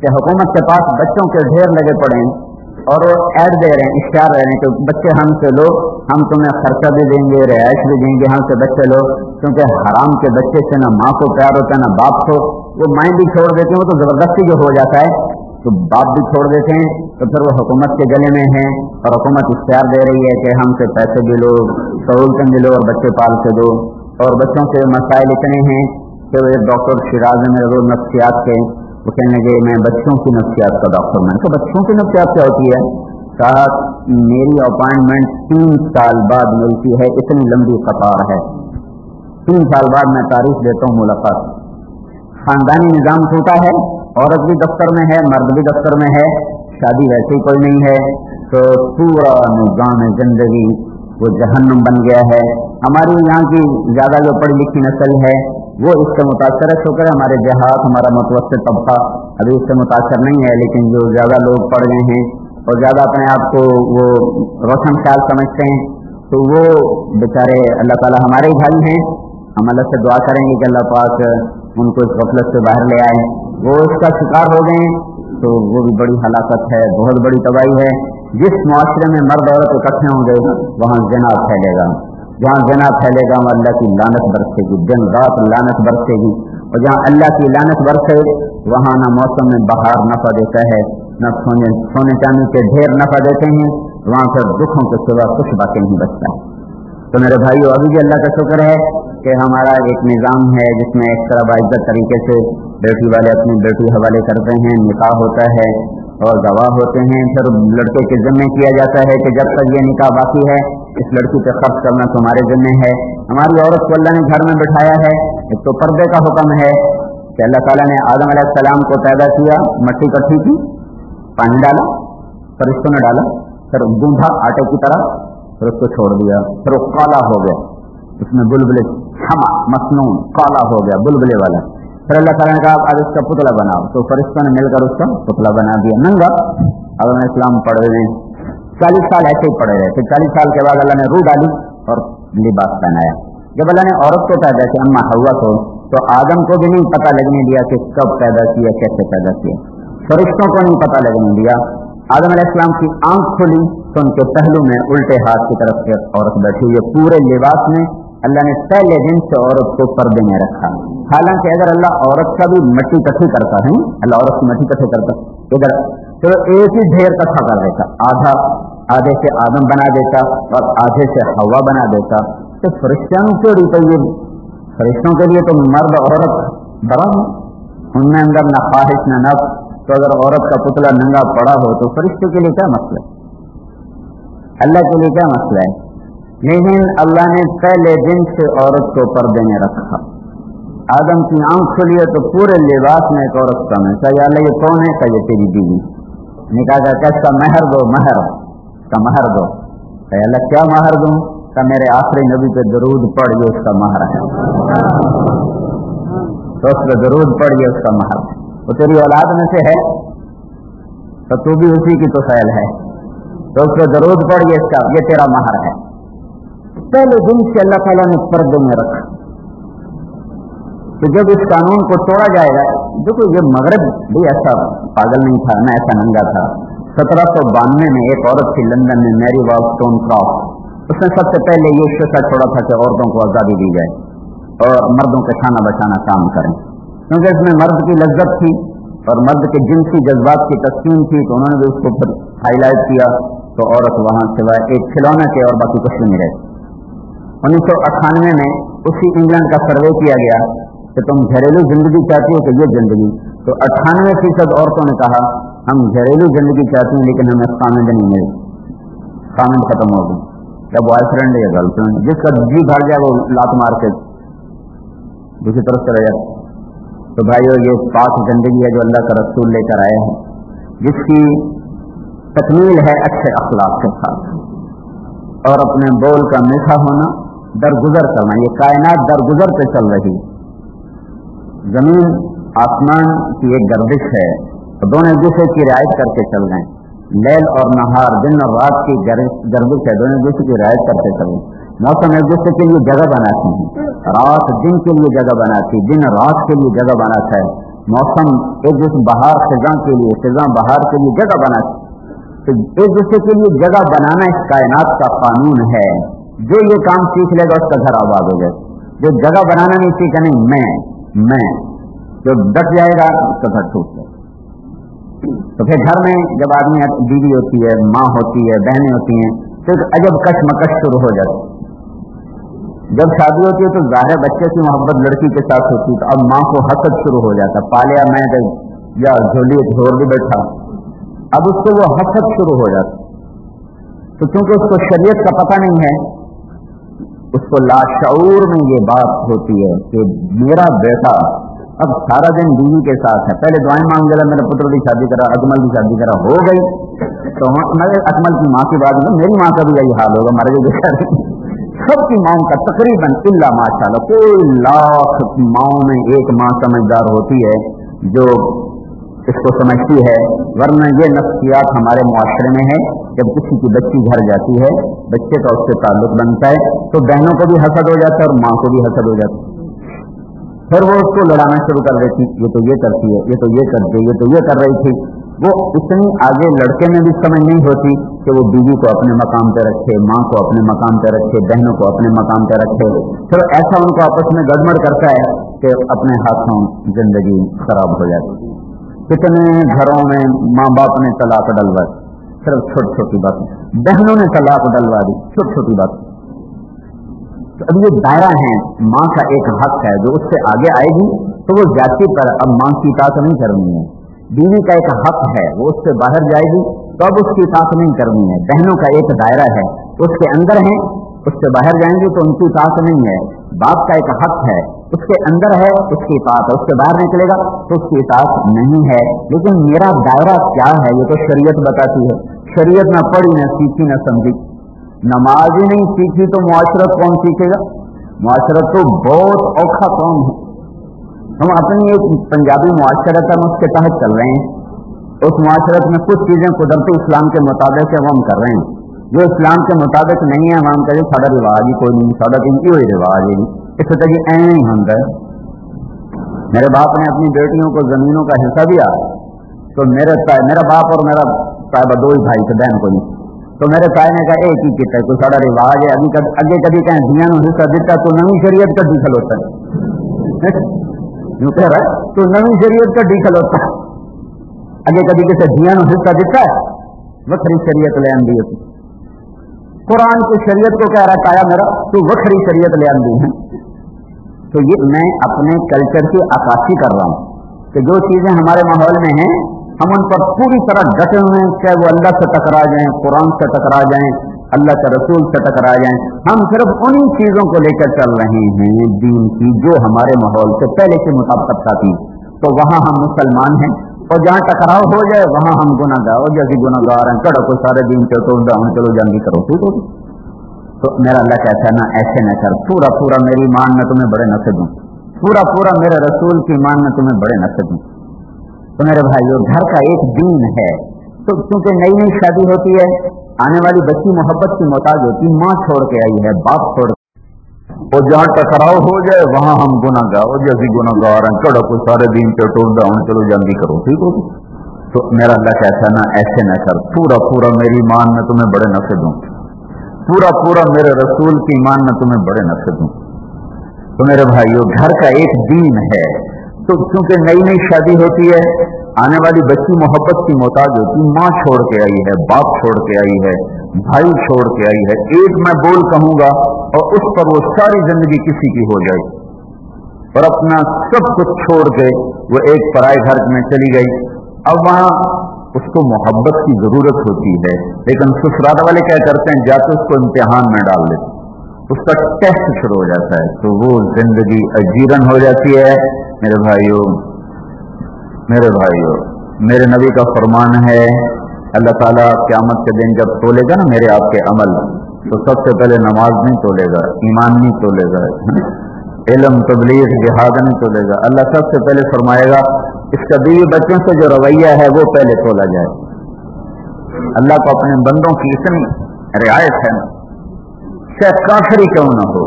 کہ حکومت کے پاس بچوں کے ڈھیر لگے پڑے ہیں اور وہ ایڈ دے رہے ہیں، اشتہار رہے ہیں کہ بچے ہم سے لو، ہم تمہیں خرچہ بھی دیں گے، رہائش بھی دیں گے، ہم سے بچے لو۔ کیونکہ حرام کے بچے سے نہ ماں کو پیار ہوتا ہے نہ باپ کو۔ وہ مائیں بھی چھوڑ دیتے ہیں، وہ تو زبردستی جو ہو جاتا ہے۔ تو باپ بھی چھوڑ دیتے ہیں، تو پھر وہ حکومت کے گلے میں ہیں اور حکومت اختیار دے رہی ہے کہ ہم سے پیسے بھی لو، سہولتیں بھی لو اور بچے پال کے دو۔ اور بچوں کے مسائل اتنے ہیں کہ وہ ایک ڈاکٹر شراز میں نفسیات کے، وہ کہنے لگے، میں بچوں کی نفسیات کا ڈاکٹر میں تو بچوں کی نفسیات کیا ہوتی ہے؟ صاحب میری اپائنٹمنٹ تین سال بعد ملتی ہے، اتنی لمبی قطار ہے۔ تین سال بعد میں تاریخ دیتا ہوں ملاقات۔ خاندانی نظام ٹوٹا ہے عورت بھی دفتر میں ہے، مرد بھی دفتر میں ہے، شادی ویسے ہی کوئی نہیں ہے۔ تو پورا نظام زندگی وہ جہنم بن گیا ہے۔ ہماری یہاں کی زیادہ جو پڑھی لکھی نسل ہے، وہ اس سے متاثر ہے شکر ہمارے دیہات، ہمارا متوسط طبقہ ابھی اس سے متاثر نہیں ہے، لیکن جو زیادہ لوگ پڑھ گئے ہیں اور زیادہ اپنے آپ کو وہ روشن خیال سمجھتے ہیں، تو وہ بیچارے اللہ تعالیٰ ہمارے ہی بھائی ہیں۔ ہم اللہ سے دعا کریں گے کہ اللہ پاک ان کو اس غفلت سے باہر لے آئے۔ وہ اس کا شکار ہو گئے تو وہ بھی بڑی ہلاکت ہے، بہت بڑی تباہی ہے۔ جس معاشرے میں مرد عورت اکٹھے ہوں گے، وہاں جنا پھیلے گا۔ جہاں جنا پھیلے گا، وہاں اللہ کی لانت برسے گی، دن رات لانت برسے گی۔ اور جہاں اللہ کی لانت برسے، وہاں نہ موسم میں بہار نفع دیتا ہے، نہ سونے سونے چاندی کے ڈھیر نفع دیتے ہیں۔ وہاں پر دکھوں کے سوا کچھ باتیں نہیں بچتا۔ ہے تو میرے بھائی ابھی بھی اللہ کا شکر ہے کہ ہمارا ایک نظام ہے جس میں ایک طرح باعزت طریقے سے بیٹی والے اپنی بیٹی حوالے کرتے ہیں، نکاح ہوتا ہے اور گواہ ہوتے ہیں۔ پھر لڑکے کے ذمے کیا جاتا ہے کہ جب تک یہ نکاح باقی ہے، اس لڑکی پہ خرچ کرنا تمہارے ذمے ہے۔ ہماری عورت کو اللہ نے گھر میں بٹھایا ہے، ایک تو پردے کا حکم ہے کہ اللہ تعالیٰ نے آدم علیہ السلام کو پیدا کیا، مٹی کٹھی کی پانی ڈالا، فرشتوں میں ڈالا، پھر گونڈا آٹے کی طرح پھر اس کو چھوڑ دیا پھر وہ کالا ہو گیا۔ اس میں بلبلے چھما مصنون کالا ہو گیا بلبلے والا۔ پھر اللہ تعالیٰ نے کہا آج اس کا پتلا بناؤ۔ تو فرشتوں نے مل کر اس کا پتلا بنا دیا۔ ننگا اگر میں اسلام پڑھ رہے ہیں۔ چالیس سال ایسے ہی پڑے رہے پھر چالیس سال کے بعد اللہ نے روح ڈالی اور لباس پہنایا۔ جب اللہ نے عورت کو پیدا کیا اما ہوا تو, تو آدم کو بھی نہیں پتہ لگنے دیا کہ کب پیدا کیا کیسے پیدا کیا۔ فرشتوں کو نہیں پتہ لگنے دیا۔ آدم علیہ السلام کی آنکھ کھلی تو ان کے پہلو میں الٹے ہاتھ کی طرف سے عورت بیٹھی ہوئی پورے لباس میں اللہ نے پہلے دن سے عورت کو پردے میں رکھا حالانکہ اگر اللہ عورت کا بھی مٹی کٹھی کرتا ہے، اللہ عورت کی مٹی کٹھی کرتا ادھر تو ایک ہی ڈھیر کٹھا کر دیتا، آدھا، آدھے سے آدم بنا دیتا اور آدھے سے ہوا بنا دیتا، تو فرشتوں کے لیے فرشتوں کے لیے تو مرد عورت عورت برابر ان میں اندر نہ خواہش، نہ نفس تو اگر عورت کا پتلا ننگا پڑا ہو تو فرشتے کے لیے کیا مسئلہ ہے؟ اللہ کے لیے کیا مسئلہ ہے؟ لیکن اللہ نے پہلے دن سے عورت کو پردے میں رکھا۔ آدم کی آنکھ کھلی تو پورے لباس میں ایک عورت کا میں یا اللہ، یہ کون ہے؟ کہ یہ تیری بیوی۔ نے کہا کہ اس مہر دو؟ مہر۔ کا مہر دو۔ کہ اللہ، کیا مہر دوں؟ کہ میرے آخری نبی پہ درود پڑ یہ اس کا مہر ہے۔ تو اس پہ درود پڑ یہ اس کا مہر ہے۔ وہ تیری اولاد میں سے ہے، تو تو بھی اسی کی تو فیل ہے۔ تو اس کو درود پڑ یہ اس کا، یہ تیرا مہر ہے۔ پہلے دن سے اللہ تعالیٰ نے پردے میں رکھا کہ جب اس قانون کو توڑا جائے گا، دیکھو یہ مغرب بھی ایسا پاگل نہیں تھا، نہ ایسا ننگا تھا۔ سترہ سو بانوے میں ایک عورت تھی لندن میں، میری واک اسٹون کراف اس نے سب سے پہلے یہ شیشہ چھوڑا تھا کہ عورتوں کو آزادی دی جائے اور مردوں کا کھانا بچانا کام کریں۔ کیونکہ اس میں مرد کی لذت تھی اور مرد کے جنسی جذبات کی تقسیم تھی تو انہوں نے بھی اس کو ہائی لائٹ کیا تو عورت وہاں سوائے ایک کھلونے کے اور باقی کچھ نہیں رہے۔ انیس سو اٹھانوے میں اسی انگلینڈ کا سروے کیا گیا کہ تم گھریلو زندگی چاہتی ہو کہ یہ زندگی۔ تو اٹھانوے فیصد عورتوں نے کہا، ہم گھریلو زندگی چاہتی ہیں لیکن ہمیں خامد نہیں ملی خامد ختم ہو گئی۔ یا بوائے فرینڈ یا گرل فرینڈ جس کا جی بھر جائے وہ لات مار کے دوسری طرف چلا جائے تو بھائیو، یہ پاک زندگی ہے جو اللہ کا رسول لے کر آئے ہیں، جس کی تکمیل ہے اچھے اخلاق کے ساتھ۔ اور اپنے بول کا میٹھا ہونا، درگزر کرنا، یہ کائنات درگزر پہ چل رہی زمین آسمان کی ایک گردش ہے دونوں ایک دوسرے کی رعایت کر کے چل رہے ہیں لیل اور نہار، دن اور رات کی گردش ہے، دونوں دوسرے کی رعایت کر کے چل رہے ہیں موسم ایڈجسٹ کے لیے جگہ بناتی ہے رات دن کے لیے جگہ بناتی دن رات کے لیے جگہ بناتا ہے۔ موسم ایک دوسرے بہار خزاں کے لیے خزاں بہار کے لیے جگہ بناتی تو ایک دوسرے کے لیے جگہ بنانا اس کائنات کا قانون ہے۔ جو یہ کام سیکھ لے گا، اس کا گھر آباد ہو جائے۔ جو جگہ بنانا نہیں سیکھا نہیں، میں میں۔ جو ڈٹ جائے گا، اس کا گھر ٹوٹ جائے۔ تو پھر گھر میں جب آدمی، بیوی ہوتی ہے، ماں ہوتی ہے، بہنیں ہوتی ہیں، تو عجب کش مکش شروع ہو جاتی جب شادی ہوتی ہے تو ظاہر بچے کی محبت لڑکی کے ساتھ ہوتی ہے تو اب ماں کو حسد شروع ہو جاتا پالیا میں گئی، یا جھولی جھول بھی بیٹھا۔ اب اس کو وہ حسد شروع ہو جاتا تو کیونکہ اس کو شریعت کا پتہ نہیں ہے، اس کو لاشعور میں یہ بات ہوتی ہے کہ میرا بیٹا اب سارا دن بیوی کے ساتھ ہے۔ پہلے دعائیں مانگ لینا میرا پتر بھی شادی کرا اکمل بھی شادی کرا، ہو گئی۔ تو میں اجمل کی ماں کی بات میری ماں کا بھی یہی حال ہوگا مارے گئے سب کی ماؤں کا تقریباً اللہ ماشاء اللہ کوئی لاکھ ماؤں میں ایک ماں سمجھدار ہوتی ہے جو اس کو سمجھتی ہے، ورنہ یہ نفسیات ہمارے معاشرے میں ہے جب کسی کی بچی گھر جاتی ہے، بچے کا اس سے تعلق بنتا ہے تو بہنوں کو بھی حسد ہو جاتا ہے اور ماں کو بھی حسد ہو جاتا ہے۔ پھر وہ اس کو لڑانا شروع کر دیتی، یہ تو یہ کرتی ہے، یہ تو یہ کرتی ہے یہ تو یہ کر رہی تھی۔ وہ اتنی آگے لڑکے میں بھی سمجھ نہیں ہوتی کہ وہ بیوی کو اپنے مقام پہ رکھے، ماں کو اپنے مقام پہ رکھے، بہنوں کو اپنے مقام پہ رکھے۔ پھر ایسا ان کو آپس میں گڑبڑ کرتا ہے کہ اپنے ہاتھوں زندگی خراب ہو جاتی۔ کتنے گھروں میں ماں باپ نے طلاق ڈلوائی صرف چھوٹی چھوٹی بات بہنوں نے طلاق ڈلوا دی۔ چھوٹی چھوٹی بات تو اب یہ دائرہ ہے، ماں کا ایک حق ہے، جو اس سے آگے آئے گی تو وہ جاتی پر اب ماں کی اطاعت نہیں کرنی ہے۔ بیوی کا ایک حق ہے، وہ اس سے باہر جائے گی، تو اب اس کی ساتھ نہیں کرنی ہے۔ بہنوں کا ایک دائرہ ہے، اس کے اندر ہیں، اس سے باہر جائیں گی تو ان کی ساتھ نہیں ہے۔ باپ کا ایک حق ہے، اس کے اندر ہے، اس کی اطاعت ہے، اس سے باہر نکلے گا، تو اس کی ساتھ نہیں ہے۔ لیکن میرا دائرہ کیا ہے، یہ تو شریعت بتاتی ہے۔ شریعت نہ پڑھی، نہ سیکھی، نہ سمجھی۔ نماز ہی نہیں سیکھی تو معاشرت کون سیکھے گا؟ معاشرت تو بہت اوکھا کون ہے۔ ہم اپنی ایک پنجابی معاشرت ہم اس کے تحت چل رہے ہیں۔ اس معاشرت میں کچھ چیزیں قدرتی اسلام کے مطابق ہے وہ ہم کر رہے ہیں۔ جو اسلام کے مطابق نہیں ہے ہم کہیں سارا رواج ہی کوئی نہیں سارا دن کی ہوئی رواج ہی اس طرح جی این ہی ہوں میرے باپ نے اپنی بیٹیوں کو زمینوں کا حصہ دیا، تو میرے تائے میرا باپ اور میرا صاحبہ دو ہی بھائی تھے بہن کو نہیں۔ تو میرے تائے نے کہا، ایک ہی کتا ہے، کوئی سارا رواج ہے۔ ابھی اگے کبھی کہیں دیا نو حصہ دیتا تو نئی شریعت کا ڈیکل ہوتا ہے؟ کہہ رہا تو نئی شریعت کا ڈیکل ہوتا ہے۔ اگے کبھی کسی دیا نو حصہ دیتا ہے وکری شریعت لے آدھی ہوتی قرآن کی شریعت کو کہہ رہا تایا میرا، تو وکری شریعت لے آدھی ہے۔ تو یہ میں اپنے کلچر کی عکاسی کر رہا ہوں کہ جو چیزیں ہمارے ماحول میں ہیں، ہم ان پر پوری طرح ڈٹے ہوئے ہیں، چاہے وہ اللہ سے ٹکرا جائیں، قرآن سے ٹکرا جائیں اللہ کے رسول سے ٹکرا جائیں۔ ہم صرف انہی چیزوں کو لے کر چل رہے ہیں، دین کی، جو ہمارے ماحول سے پہلے سے مطابقت تھی تو وہاں ہم مسلمان ہیں۔ اور جہاں ٹکراؤ ہو جائے، وہاں ہم گناہ گار اور جیسے گناہ گار ہیں چڑھو کو سارے دین سے تو چلو جلدی کرو، ٹھیک ہوگی۔ تو میرا اللہ کہتا ہے نا ایسے نہ کر۔ پورا پورا میری مان میں تمہیں بڑے نفے دوں پورا پورا میرے رسول کی مان میں تمہیں بڑے نفے دوں تو میرے بھائی گھر کا ایک دین ہے۔ تو کیونکہ نئی نئی شادی ہوتی ہے آنے والی بچی محبت کی محتاج ہوتی، ماں چھوڑ کے آئی ہے، باپ چھوڑ کے اور جہاں ٹکراؤ ہو جائے، وہاں ہم گنا گاؤ جیسی گنا گا رہے ہیں، چڑھو کوئی سارے دین پہ ٹوٹ ڈاؤن چلو جلدی کرو، ٹھیک ہوگی۔ تو میرا اللہ کہتا ہے نا ایسے نہ کر، پورا پورا میری مان میں تمہیں بڑے نفے دوں پورا پورا میرے رسول کی مان میں تمہیں بڑے نفے دوں تو میرے بھائیو، گھر کا ایک دین ہے۔ تو کیونکہ نئی نئی شادی ہوتی ہے آنے والی بچی محبت کی محتاج ہوتی، ماں چھوڑ کے آئی ہے، باپ چھوڑ کے آئی ہے، بھائی چھوڑ کے آئی ہے، ایک میں بول کہوں گا اور اس پر وہ ساری زندگی کسی کی ہو جائے۔ اور اپنا سب کچھ چھوڑ کے وہ ایک پرائے گھر میں چلی گئی۔ اب وہاں اس کو محبت کی ضرورت ہوتی ہے۔ لیکن سسرال والے کیا کرتے ہیں؟ جاتے اس کو امتحان میں ڈال دیتے اس کا ٹیسٹ شروع ہو جاتا ہے۔ تو وہ زندگی اجیرن ہو جاتی ہے۔ میرے بھائیوں میرے بھائیوں میرے نبی کا فرمان ہے، اللہ تعالیٰ قیامت کے دن جب تولے گا نا میرے آپ کے عمل، تو سب سے پہلے نماز نہیں تولے گا، ایمان نہیں تولے گا، علم، تبلیغ، جہاد نہیں تولے گا۔ اللہ سب سے پہلے فرمائے گا، اس کا بیوی بچوں سے جو رویہ ہے وہ پہلے تولا جائے۔ اللہ کو اپنے بندوں کی اتنی رعایت ہے چاہے کافری کیوں نہ ہو؟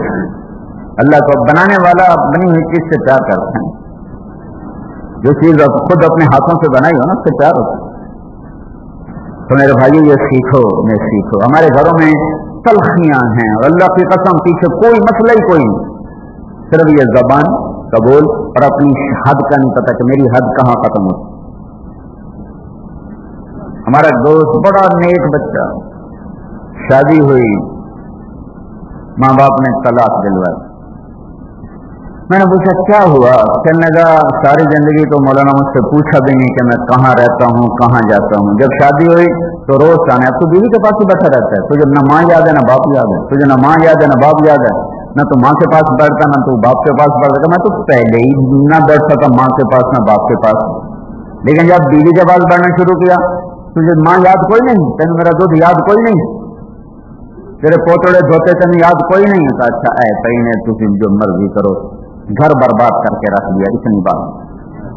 اللہ کو بنانے والا بنی ہوئی چیز سے پیار کرتے ہیں جو چیز خود اپنے ہاتھوں سے بنائی ہو نا، اس سے پیار ہوتا تو میرے بھائی یہ سیکھو، میں سیکھو۔ ہمارے گھروں میں تلخیاں ہیں۔ اللہ کی قسم، پیچھے کوئی مسئلہ ہی کوئی نہیں۔ صرف یہ زبان، قبول اور اپنی حد کا نہیں پتا کہ میری حد کہاں ختم ہو ہمارا دوست بڑا نیک بچہ، شادی ہوئی۔ ماں باپ نے طلاق دلوائی۔ میں نے پوچھا، کیا ہوا؟ کہنے لگا، ساری زندگی تو مولانا مجھ سے پوچھا بھی نہیں کہ میں کہاں رہتا ہوں، کہاں جاتا ہوں. جب شادی ہوئی تو روز آنے اب تو بیوی کے پاس ہی بیٹھا رہتا ہے، تجھے نہ ماں یاد ہے، نہ باپ یاد ہے، تجھے نہ ماں یاد ہے، نہ باپ یاد ہے، نہ تو ماں کے پاس بیٹھتا، نہ تو باپ کے پاس بیٹھتا. میں تو پہلے ہی نہ بیٹھتا تھا ماں کے پاس، نہ باپ کے پاس۔ لیکن جب بیوی کے پاس بیٹھنا شروع کیا، تجھے ماں یاد کوئی نہیں، تین میرا دودھ یاد کوئی نہیں، تیرے پوتڑے دھوتے تم یاد کوئی نہیں. ہوتا اچھا ایسا ہی نہیں تم جو مرضی کرو. گھر برباد کر کے رکھ دیا، اتنی بات۔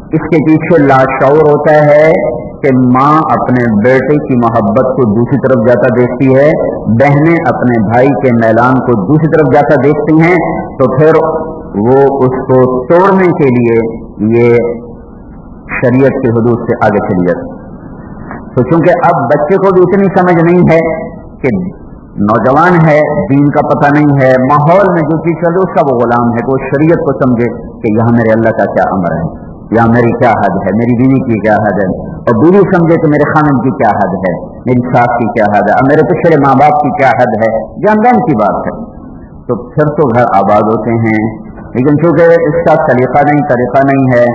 اس کے پیچھے لاشعور ہوتا ہے کہ ماں اپنے بیٹے کی محبت کو دوسری طرف جاتا دیکھتی ہے، بہنیں اپنے بھائی کے میلان کو دوسری طرف جاتا دیکھتی ہیں، تو پھر وہ اس کو توڑنے کے لیے یہ شریعت کے حدود سے آگے چلی جاتی۔ تو چونکہ اب بچے کو بھی اتنی سمجھ نہیں ہے کہ نوجوان ہے، دین کا پتہ نہیں ہے، ماحول میں جو چیز چل رہی اس کا وہ غلام ہے، وہ شریعت کو سمجھے کہ یہاں میرے اللہ کا کیا امر ہے، یہاں میری کیا حد ہے، میری بیوی کی کیا حد ہے، اور بیوی سمجھے کہ میرے خاندان کی کیا حد ہے، میری ساس کی کیا حد ہے، اور میرے پچھلے ماں باپ کی کیا حد ہے جان کی بات ہے۔ تو پھر تو گھر آباد ہوتے ہیں، لیکن چونکہ اس کا سلیقہ نہیں، طریقہ نہیں ہے،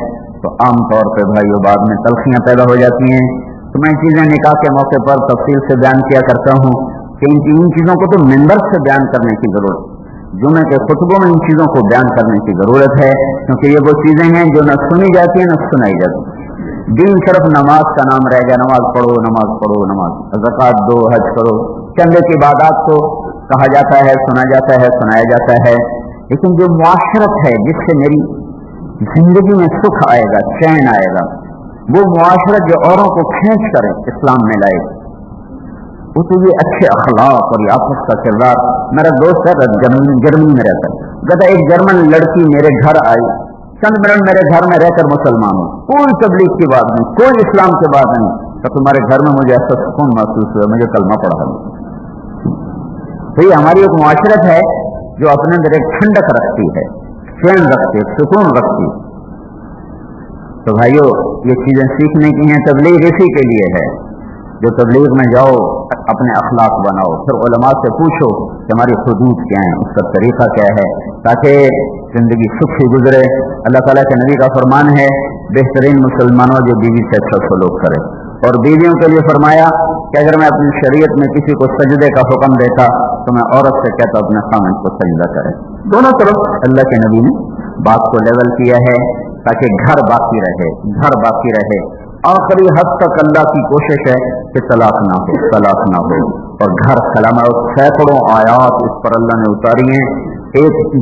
تو عام طور پہ بھائی بعد میں تلخیاں پیدا ہو جاتی ہیں۔ تو میں چیزیں نکاح کے موقع پر تفصیل سے بیان کیا کرتا ہوں۔ کہ ان ان چیزوں کو تو ممبر سے بیان کرنے کی ضرورت جمعے کے خطبوں میں ان چیزوں کو بیان کرنے کی ضرورت ہے، کیونکہ یہ وہ چیزیں ہیں جو نہ سنی جاتی ہیں، نہ سنائی جاتی دین صرف نماز کا نام رہ گیا، نماز پڑھو نماز پڑھو، نماز۔ زکوٰۃ دو، حج کرو۔ چندے کی عبادات کو کہا جاتا ہے، سنا جاتا ہے، سنایا جاتا ہے۔ لیکن جو معاشرت ہے، جس سے میری زندگی میں سکھ آئے گا، چین آئے گا، وہ معاشرت جو اوروں کو کھینچ کر اسلام میں لائے وہ تو یہ اچھے اخلاق اور یہ آپس کا کردار میرا دوست ہے جرمنی میں رہتا ہے۔ کہتا ایک جرمن لڑکی میرے گھر آئی، چند منٹ میرے گھر میں رہ کر مسلمان ہوں۔ کوئی تبلیغ کی بات نہیں، کوئی اسلام کی بات نہیں۔ تو تمہارے گھر میں مجھے ایسا سکون محسوس ہوا، مجھے کلمہ پڑھا تو یہ ہماری ایک معاشرت ہے جو اپنے اندر ایک ٹھنڈک رکھتی ہے، چین رکھتی ہے، سکون رکھتی ہے۔ تو بھائیو، یہ چیزیں سیکھنے کی ہیں، تبلیغ اسی کے لیے ہے۔ جو تبلیغ میں جاؤ، اپنے اخلاق بناؤ۔ پھر علماء سے پوچھو کہ ہماری حدود کیا ہیں، اس کا طریقہ کیا ہے؟ تاکہ زندگی سکھی گزرے۔ اللہ تعالیٰ کے نبی کا فرمان ہے، بہترین مسلمانوں جو بیوی سے اچھا سلوک کرے۔ اور بیویوں کے لیے فرمایا کہ اگر میں اپنی شریعت میں کسی کو سجدے کا حکم دیتا تو میں عورت سے کہتا اپنے خامن کو سجدہ کرے۔ دونوں طرف اللہ کے نبی نے بات کو لیول کیا ہے تاکہ گھر باقی رہے، گھر باقی رہے۔ آخری حد تک اللہ کی کوشش ہے کہ طلاق نہ ہو، طلاق نہ ہو۔ اور گھر سلامت سینکڑوں آیات اس پر اللہ نے اتاری ہیں۔ ایک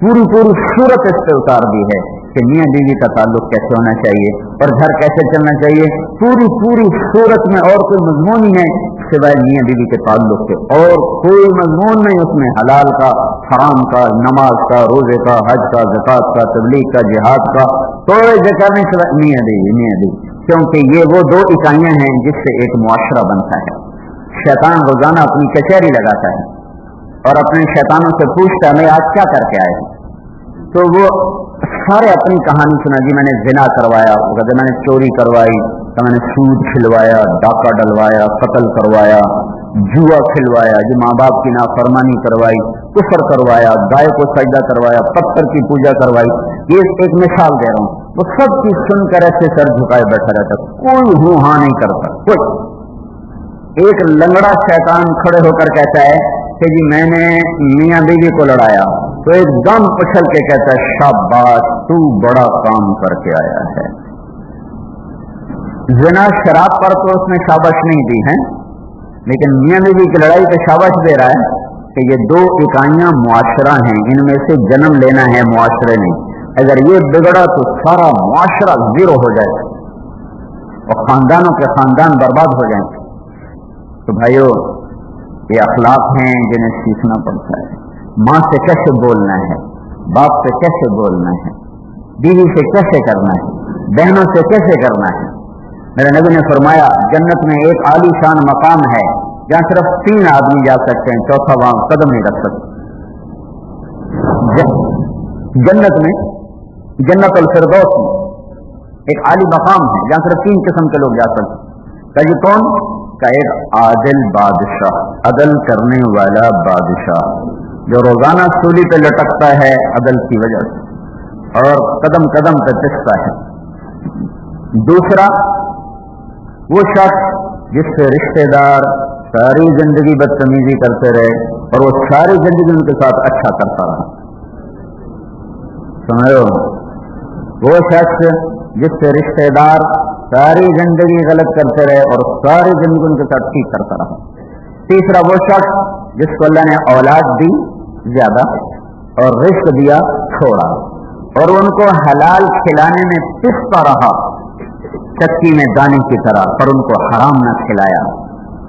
پوری پوری صورت اس پہ اتار دی ہے کہ میاں بیوی کا تعلق کیسے ہونا چاہیے اور گھر کیسے چلنا چاہیے۔ پوری پوری صورت میں اور کوئی مضمون ہی ہے سوائے میاں بیوی کے تعلق کے۔ اور کوئی مضمون نہیں اس میں حلال کا، حرام کا، نماز کا، روزے کا، حج کا زکات کا، تبلیغ کا، جہاد کا تھوڑے جگہ میں سوائے میاں بیوی میاں بیوی۔ کیونکہ یہ وہ دو اکائیاں ہیں جس سے ایک معاشرہ بنتا ہے۔ شیطان روزانہ اپنی کچہری لگاتا ہے اور اپنے شیطانوں سے پوچھتا ہے، میں آج کیا کر کے آئے تو وہ سارے اپنی کہانی سنا جی میں نے زنا کروایا کہتے میں نے چوری کروائی تو میں نے سود کھلوایا، ڈاکہ ڈلوایا، قتل کروایا، جوا کھلوایا جی ماں باپ کی نافرمانی کروائی، کفر کروایا، گائے کو سجدہ کروایا، پتھر کی پوجا کروائی۔ یہ ایک مثال دے رہا ہوں۔ وہ سب چیز سن کر ایسے سر جھکائے بیٹھا رہتا کوئی ہوں ہاں نہیں کرتا۔ کوئی۔ ایک لنگڑا شیطان کھڑے ہو کر کہتا ہے کہ جی میں نے میاں بیوی کو لڑایا۔ تو ایک دم پچھل کے کہتا ہے، شاباش، تو بڑا کام کر کے آیا ہے۔ زنا شراب پر تو اس نے شاباش نہیں دی ہے لیکن میاں بیوی کی لڑائی پہ شاباش دے رہا ہے کہ یہ دو اکائیاں معاشرہ ہیں، ان میں سے جنم لینا ہے، معاشرے نے اگر یہ بگڑا تو سارا معاشرہ زیرو ہو جائے اور خاندانوں کے خاندان برباد ہو جائیں۔ تو بھائیو، یہ اخلاق ہیں جنہیں سیکھنا پڑتا ہے۔ ماں سے کیسے بولنا ہے؟ باپ سے کیسے بولنا ہے؟ بیوی سے کیسے کرنا ہے؟ بہنوں سے کیسے کرنا ہے؟ میرے نبی نے فرمایا، جنت میں ایک عالی شان مقام ہے، جہاں صرف تین آدمی جا سکتے ہیں، چوتھا وہاں قدم نہیں رکھ سکتے۔ جنت میں جنت الفردوس میں۔ ایک عالی مقام ہے، جہاں صرف تین قسم کے لوگ جا سکتے کہ جی کون؟ کا ایک عادل بادشاہ، عدل کرنے والا بادشاہ، جو روزانہ سولی پہ لٹکتا ہے عدل کی وجہ سے، اور قدم قدم پہ پستا ہے۔ دوسرا، وہ شخص جس سے رشتہ دار ساری زندگی بدتمیزی کرتے رہے اور وہ ساری زندگی ان کے ساتھ اچھا کرتا رہا۔ سمجھو وہ شخص جس سے رشتہ دار ساری زندگی غلط کرتے رہے اور ساری زندگی ان کے ساتھ ٹھیک کرتا رہا۔ تیسرا وہ شخص جس کو اللہ نے اولاد دی زیادہ اور رزق دیا تھوڑا اور ان کو حلال کھلانے میں پستا رہا، چکی میں دانے کی طرح، پر ان کو حرام نہ کھلایا۔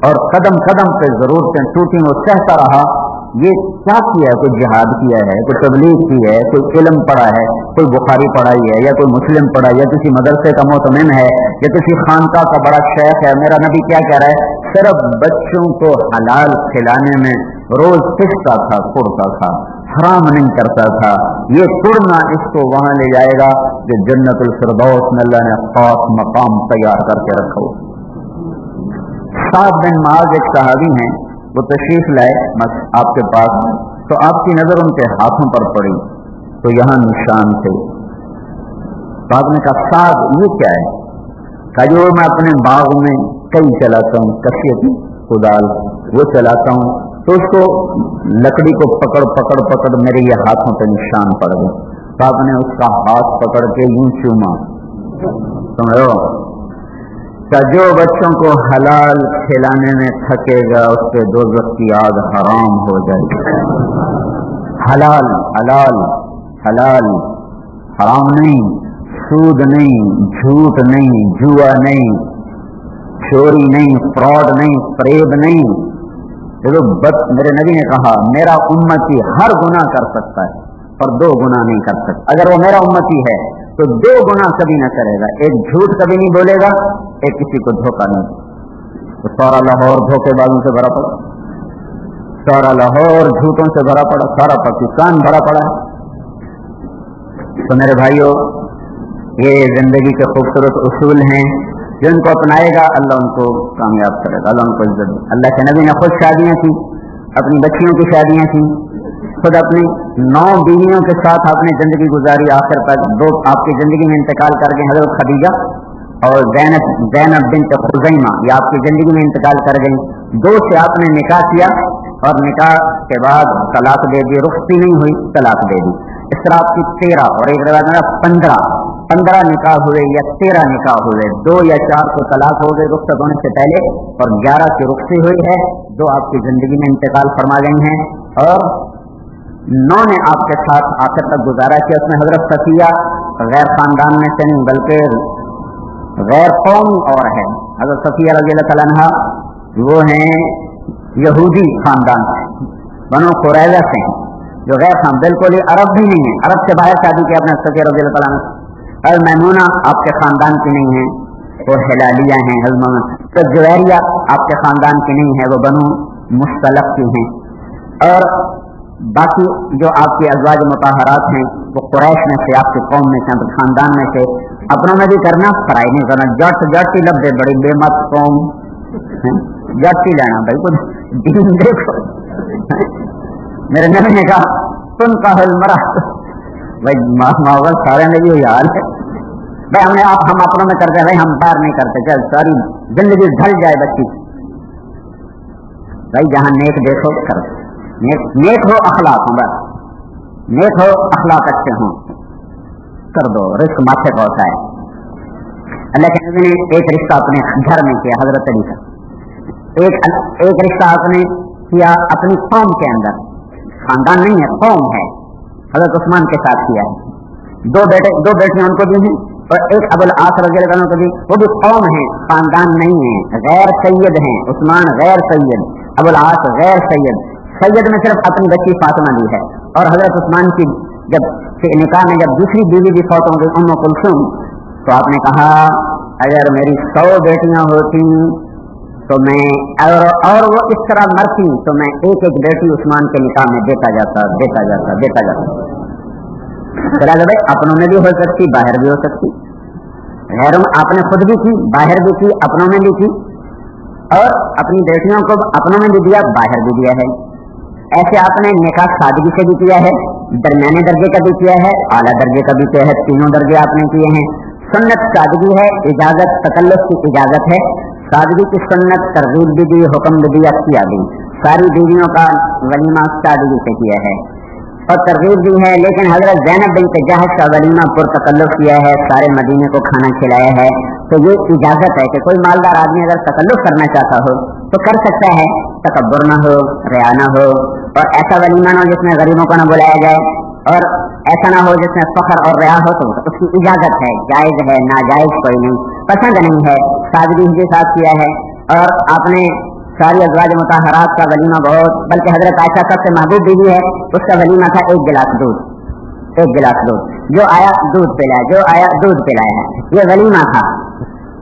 اور قدم قدم پہ ضرورتیں ٹوٹی وہ سہتا رہا۔ یہ کیا کیا ہے؟ کوئی جہاد کیا ہے؟ کوئی تبلیغ کی ہے؟ کوئی علم پڑھا ہے؟ کوئی بخاری پڑھائی ہے یا کوئی مسلم پڑھا یا کسی مدرسے کا محتمن ہے یا کسی خانقاہ کا بڑا شیخ ہے؟ میرا نبی کیا کہہ رہا ہے؟ صرف بچوں کو حلال کھلانے میں روز پستا تھا پڑتا تھا، حرام نہیں کرتا تھا۔ یہ پڑنا اس کو وہاں لے جائے گا جو جنت الفردوس میں اللہ نے خاص مقام تیار کر کے رکھو سات دن معاذ ایک صحابی ہیں۔ وہ تشریف لائے آپ کے پاس۔ تو آپ کی نظر ان کے ہاتھوں پر پڑی۔ تو یہاں نشان تھے۔ تو آپ نے کہا ساتھ یہ کیا ہے؟ کہ جو میں اپنے باغ میں کئی چلاتا ہوں، کشیت کدال وہ چلاتا ہوں۔ تو اس کو لکڑی کو پکڑ پکڑ پکڑ، میرے یہ ہاتھوں پہ نشان پڑ گئے۔ تو آپ نے اس کا ہاتھ پکڑ کے یوں چوما۔ سمجھو جو بچوں کو حلال کھلانے میں تھکے گا، اس پہ دو کی آگ حرام ہو جائے گی۔ حلال حلال حلال، حرام نہیں، سود نہیں، جھوٹ نہیں، جوا نہیں، چوری نہیں، فراڈ نہیں، فریب نہیں۔ بس میرے نبی نے کہا، میرا امتی ہر گناہ کر سکتا ہے اور دو گناہ نہیں کر سکتا۔ اگر وہ میرا امتی ہے تو دو گناہ کبھی نہ کرے گا۔ ایک جھوٹ کبھی نہیں بولے گا، ایک کسی کو دھوکہ نہیں۔ تو سارا لاہور دھوکے بازوں سے بھرا پڑا۔ سارا لاہور جھوٹوں سے بھرا پڑا۔ سارا پاکستان بھرا پڑا تو میرے بھائیوں یہ زندگی کے خوبصورت اصول ہیں۔ جو ان کو اپنائے گا، اللہ ان کو کامیاب کرے گا، اللہ ان کو عزت اللہ کے نبی نے خود شادیاں کی، اپنی بچیوں کی شادیاں کی۔ خود اپنی نو بیویوں کے ساتھ آپ نے زندگی گزاری، آخر تک دو آپ کی زندگی میں انتقال کر گئے، حضرت خدیجہ اور زینب زینب بنت خزیمہ، یہ آپ کی زندگی میں انتقال کر گئی دو سے آپ نے نکاح کیا اور نکاح کے بعد طلاق دے دی، رخصتی نہیں ہوئی، طلاق دے دی۔ اس طرح آپ کی تیرہ اور ایک روایت میرا پندرہ پندرہ نکاح ہوئے یا تیرہ نکاح ہوئے، دو یا چار کو طلاق ہو گئے رخصت ہونے سے پہلے اور گیارہ کی رخصتی ہوئی ہے، جو آپ کی زندگی میں انتقال فرما گئی ہیں۔ اور نو نے آپ کے ساتھ آخر تک گزارا کیا اس میں حضرت صفیہ غیر خاندان میں سے نہیں، بلکہ غیر قوم اور ہے۔ حضرت صفیہ رضی اللہ تعالیٰ وہ ہیں یہودی خاندان سے بنو قریضہ سے ہیں، جو غیر خان بالکل ہی عرب بھی نہیں ہے عرب سے باہر شادی کیا اپنے سفیر رضی اللہ تعالیٰ اور میمونہ آپ کے خاندان کی نہیں ہے وہ ہلالیہ ہیں حضم تو جویریہ آپ کے خاندان کی نہیں ہے، وہ بنو مستلق کی ہیں۔ اور باقی جو آپ کے ازواج متحرات ہیں، وہ قریش میں سے، آپ کے قوم میں سے خاندان میں سے اپنوں میں بھی کرنا فرائی نہیں کرنا، جٹ جٹ کی لفظ بڑی بے مت قوم جٹ ہی لینا بھائی کچھ دین دیکھو۔ میرے نبی نے کہا، تم کا حل مرا۔ بھائی ماحول سارے میں یہی حال ہے۔ بھائی، ہم نے آپ ہم اپنوں میں کرتے بھائی، ہم باہر نہیں کرتے۔ چل، ساری زندگی ڈھل جائے بچی۔ بھائی، جہاں نیک دیکھو کر نیک, ہو اخلاق ہوں بس۔ نیک ہو اخلاق اچھے ہوں۔ کر دو رسک ماتھے پہنچا ہے۔ اللہ کے نبی نے ایک رشتہ اپنے گھر میں کیا حضرت علی کا۔ ایک ایک رشتہ آپ نے کیا اپنی قوم کے اندر۔ خاندان نہیں ہے قوم ہے۔ حضرت عثمان کے ساتھ کیا ہے۔ دو بیٹے دو بیٹیاں ان کو دی ہیں اور ایک ابو العاص رضی اللہ عنہ کو دی وہ بھی قوم ہے خاندان نہیں ہے غیر سید ہیں عثمان غیر سید ابو العاص غیر سید۔ سید میں صرف اپنی بچی فاطمہ دی ہے اور حضرت عثمان کی جب نکاح میں جب دوسری بیوی بھی فوت ہو گئی ام کلثوم، تو آپ نے کہا، اگر میری سو بیٹیاں ہوتی تو میں اور اور وہ اس طرح مرتی تو میں ایک ایک بیٹی عثمان کے نکاح میں دیتا جاتا دیتا جاتا دیتا جاتا۔ چلا بھائی، اپنوں میں بھی ہو سکتی، باہر بھی ہو سکتی۔ غیروں آپ نے خود بھی کی، باہر بھی کی، اپنوں میں بھی کی۔ اور اپنی بیٹیوں کو اپنوں میں بھی دیا، باہر بھی دیا ہے۔ ایسے آپ نے نکاح سادگی سے بھی کیا ہے، درمیانے درجے کا بھی کیا ہے، اعلیٰ درجے کا بھی کیا ہے، تینوں درجے آپ نے کیے ہیں۔ سنت سادگی ہے، اجازت، تکلف کی اجازت ہے۔ سادگی کی سنت ترغیب بھی دی، حکم بھی دیا، کیا بھی۔ ساری بیویوں کا ولیمہ سادگی سے کیا ہے۔ اور ترغیب بھی ہے، لیکن حضرت زینب بن جہاز کا ولیمہ پر تکلف کیا ہے، سارے مدینے کو کھانا کھلایا ہے۔ تو یہ اجازت ہے کہ کوئی مالدار آدمی اگر تکلف کرنا چاہتا ہو، تو کر سکتا ہے۔ تکبر نہ ہو ریانہ ہو۔ اور ایسا ولیمہ نہ ہو جس میں غریبوں کو نہ بلایا جائے۔ اور ایسا نہ ہو جس میں فخر اور ریا ہو، تو اس کی اجازت ہے۔ جائز ہے، ناجائز کوئی نہیں۔ پسند نہیں ہے سادگی کے ساتھ کیا ہے۔ اور آپ نے ساری ازواج متحرات کا ولیمہ بہت، بلکہ حضرت عائشہ سب سے محبوب بیوی ہے، اس کا ولیمہ تھا ایک گلاس دودھ، ایک گلاس دودھ، جو آیا دودھ پلایا جو آیا دودھ پلایا یہ ولیمہ تھا۔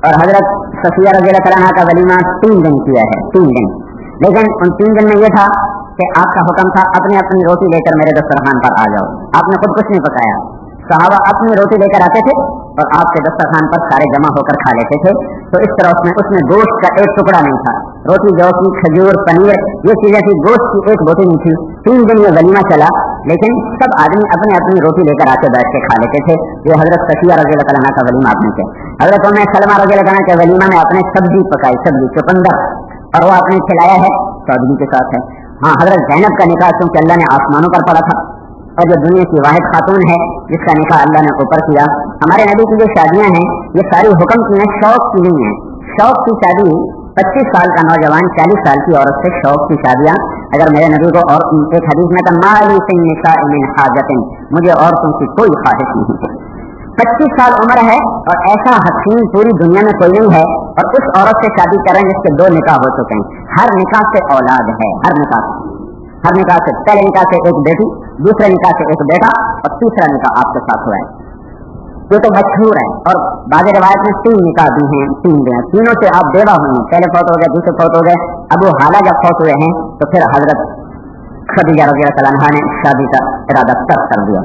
اور حضرت سفیہ رضی اللہ تعالیٰ کا ولیمہ تین دن کیا ہے، تین دن۔ لیکن ان تین دن میں یہ تھا کہ آپ کا حکم تھا اپنی اپنی روٹی لے کر میرے دسترخوان پر آ جاؤ۔ آپ نے خود کچھ نہیں پکایا۔ صحابہ اپنی روٹی لے کر آتے تھے اور آپ کے دسترخوان پر سارے جمع ہو کر کھا لیتے تھے۔ تو اس طرح اس میں اس میں گوشت کا ایک ٹکڑا نہیں تھا۔ روٹی جو کی کھجور، پنیر، یہ چیزیں تھی گوشت کی ایک بوٹی نہیں تھی۔ تین دن یہ ولیمہ چلا، لیکن سب آدمی اپنی اپنی روٹی لے کر آ کے بیٹھ کے کھا لیتے تھے۔ یہ حضرت سکیہ رضی اللہ تعالیٰ کا ولیمہ آپ نے تھے۔ حضرت میں سلمہ رضی اللہ تعالیٰ کے ولیمہ میں اپنے سبزی پکائی، سبزی چپندر اور وہ آپ نے کھلایا ہے سادگی کے ساتھ ہے۔ ہاں حضرت زینب کا نکاح کیونکہ اللہ نے آسمانوں پر پڑا تھا۔ اور جو دنیا کی واحد خاتون ہے، جس کا نکاح اللہ نے اوپر کیا، ہمارے نبی کی جو شادیاں ہیں، یہ ساری حکم کی ہیں، شوق کی نہیں ہیں۔ شوق کی شادی پچیس سال کا نوجوان، چالیس سال کی عورت سے شوق کی شادیاں۔ اگر میرے نبی کو اور ایک حدیث میں مالی سنگ حاجت مجھے عورتوں کی کوئی خواہش نہیں ہے۔ پچیس سال عمر ہے اور ایسا حسین پوری دنیا میں کوئی نہیں ہے۔ اور اس عورت سے شادی کریں جس کے دو نکاح ہو چکے ہیں۔ ہر نکاح سے اولاد ہے، ہر نکاح۔ سے ہر نکاح سے پہلے نکاح سے ایک بیٹی، دوسرے نکاح سے ایک بیٹا اور تیسرا نکاح آپ کے ساتھ ہوا ہے۔ یہ تو مشہور ہے اور بعض روایت میں تین نکاح بھی ہیں، تین بھی ہیں۔ تینوں سے آپ بیوہ ہوئے ہیں۔ پہلے فوت ہو گئے، دوسرے فوت ہو گئے۔ اب وہ حالہ جب فوت ہوئے ہیں تو پھر حضرت خدیجہ رضی اللہ عنہ نے شادی کا ارادہ ترک کر دیا۔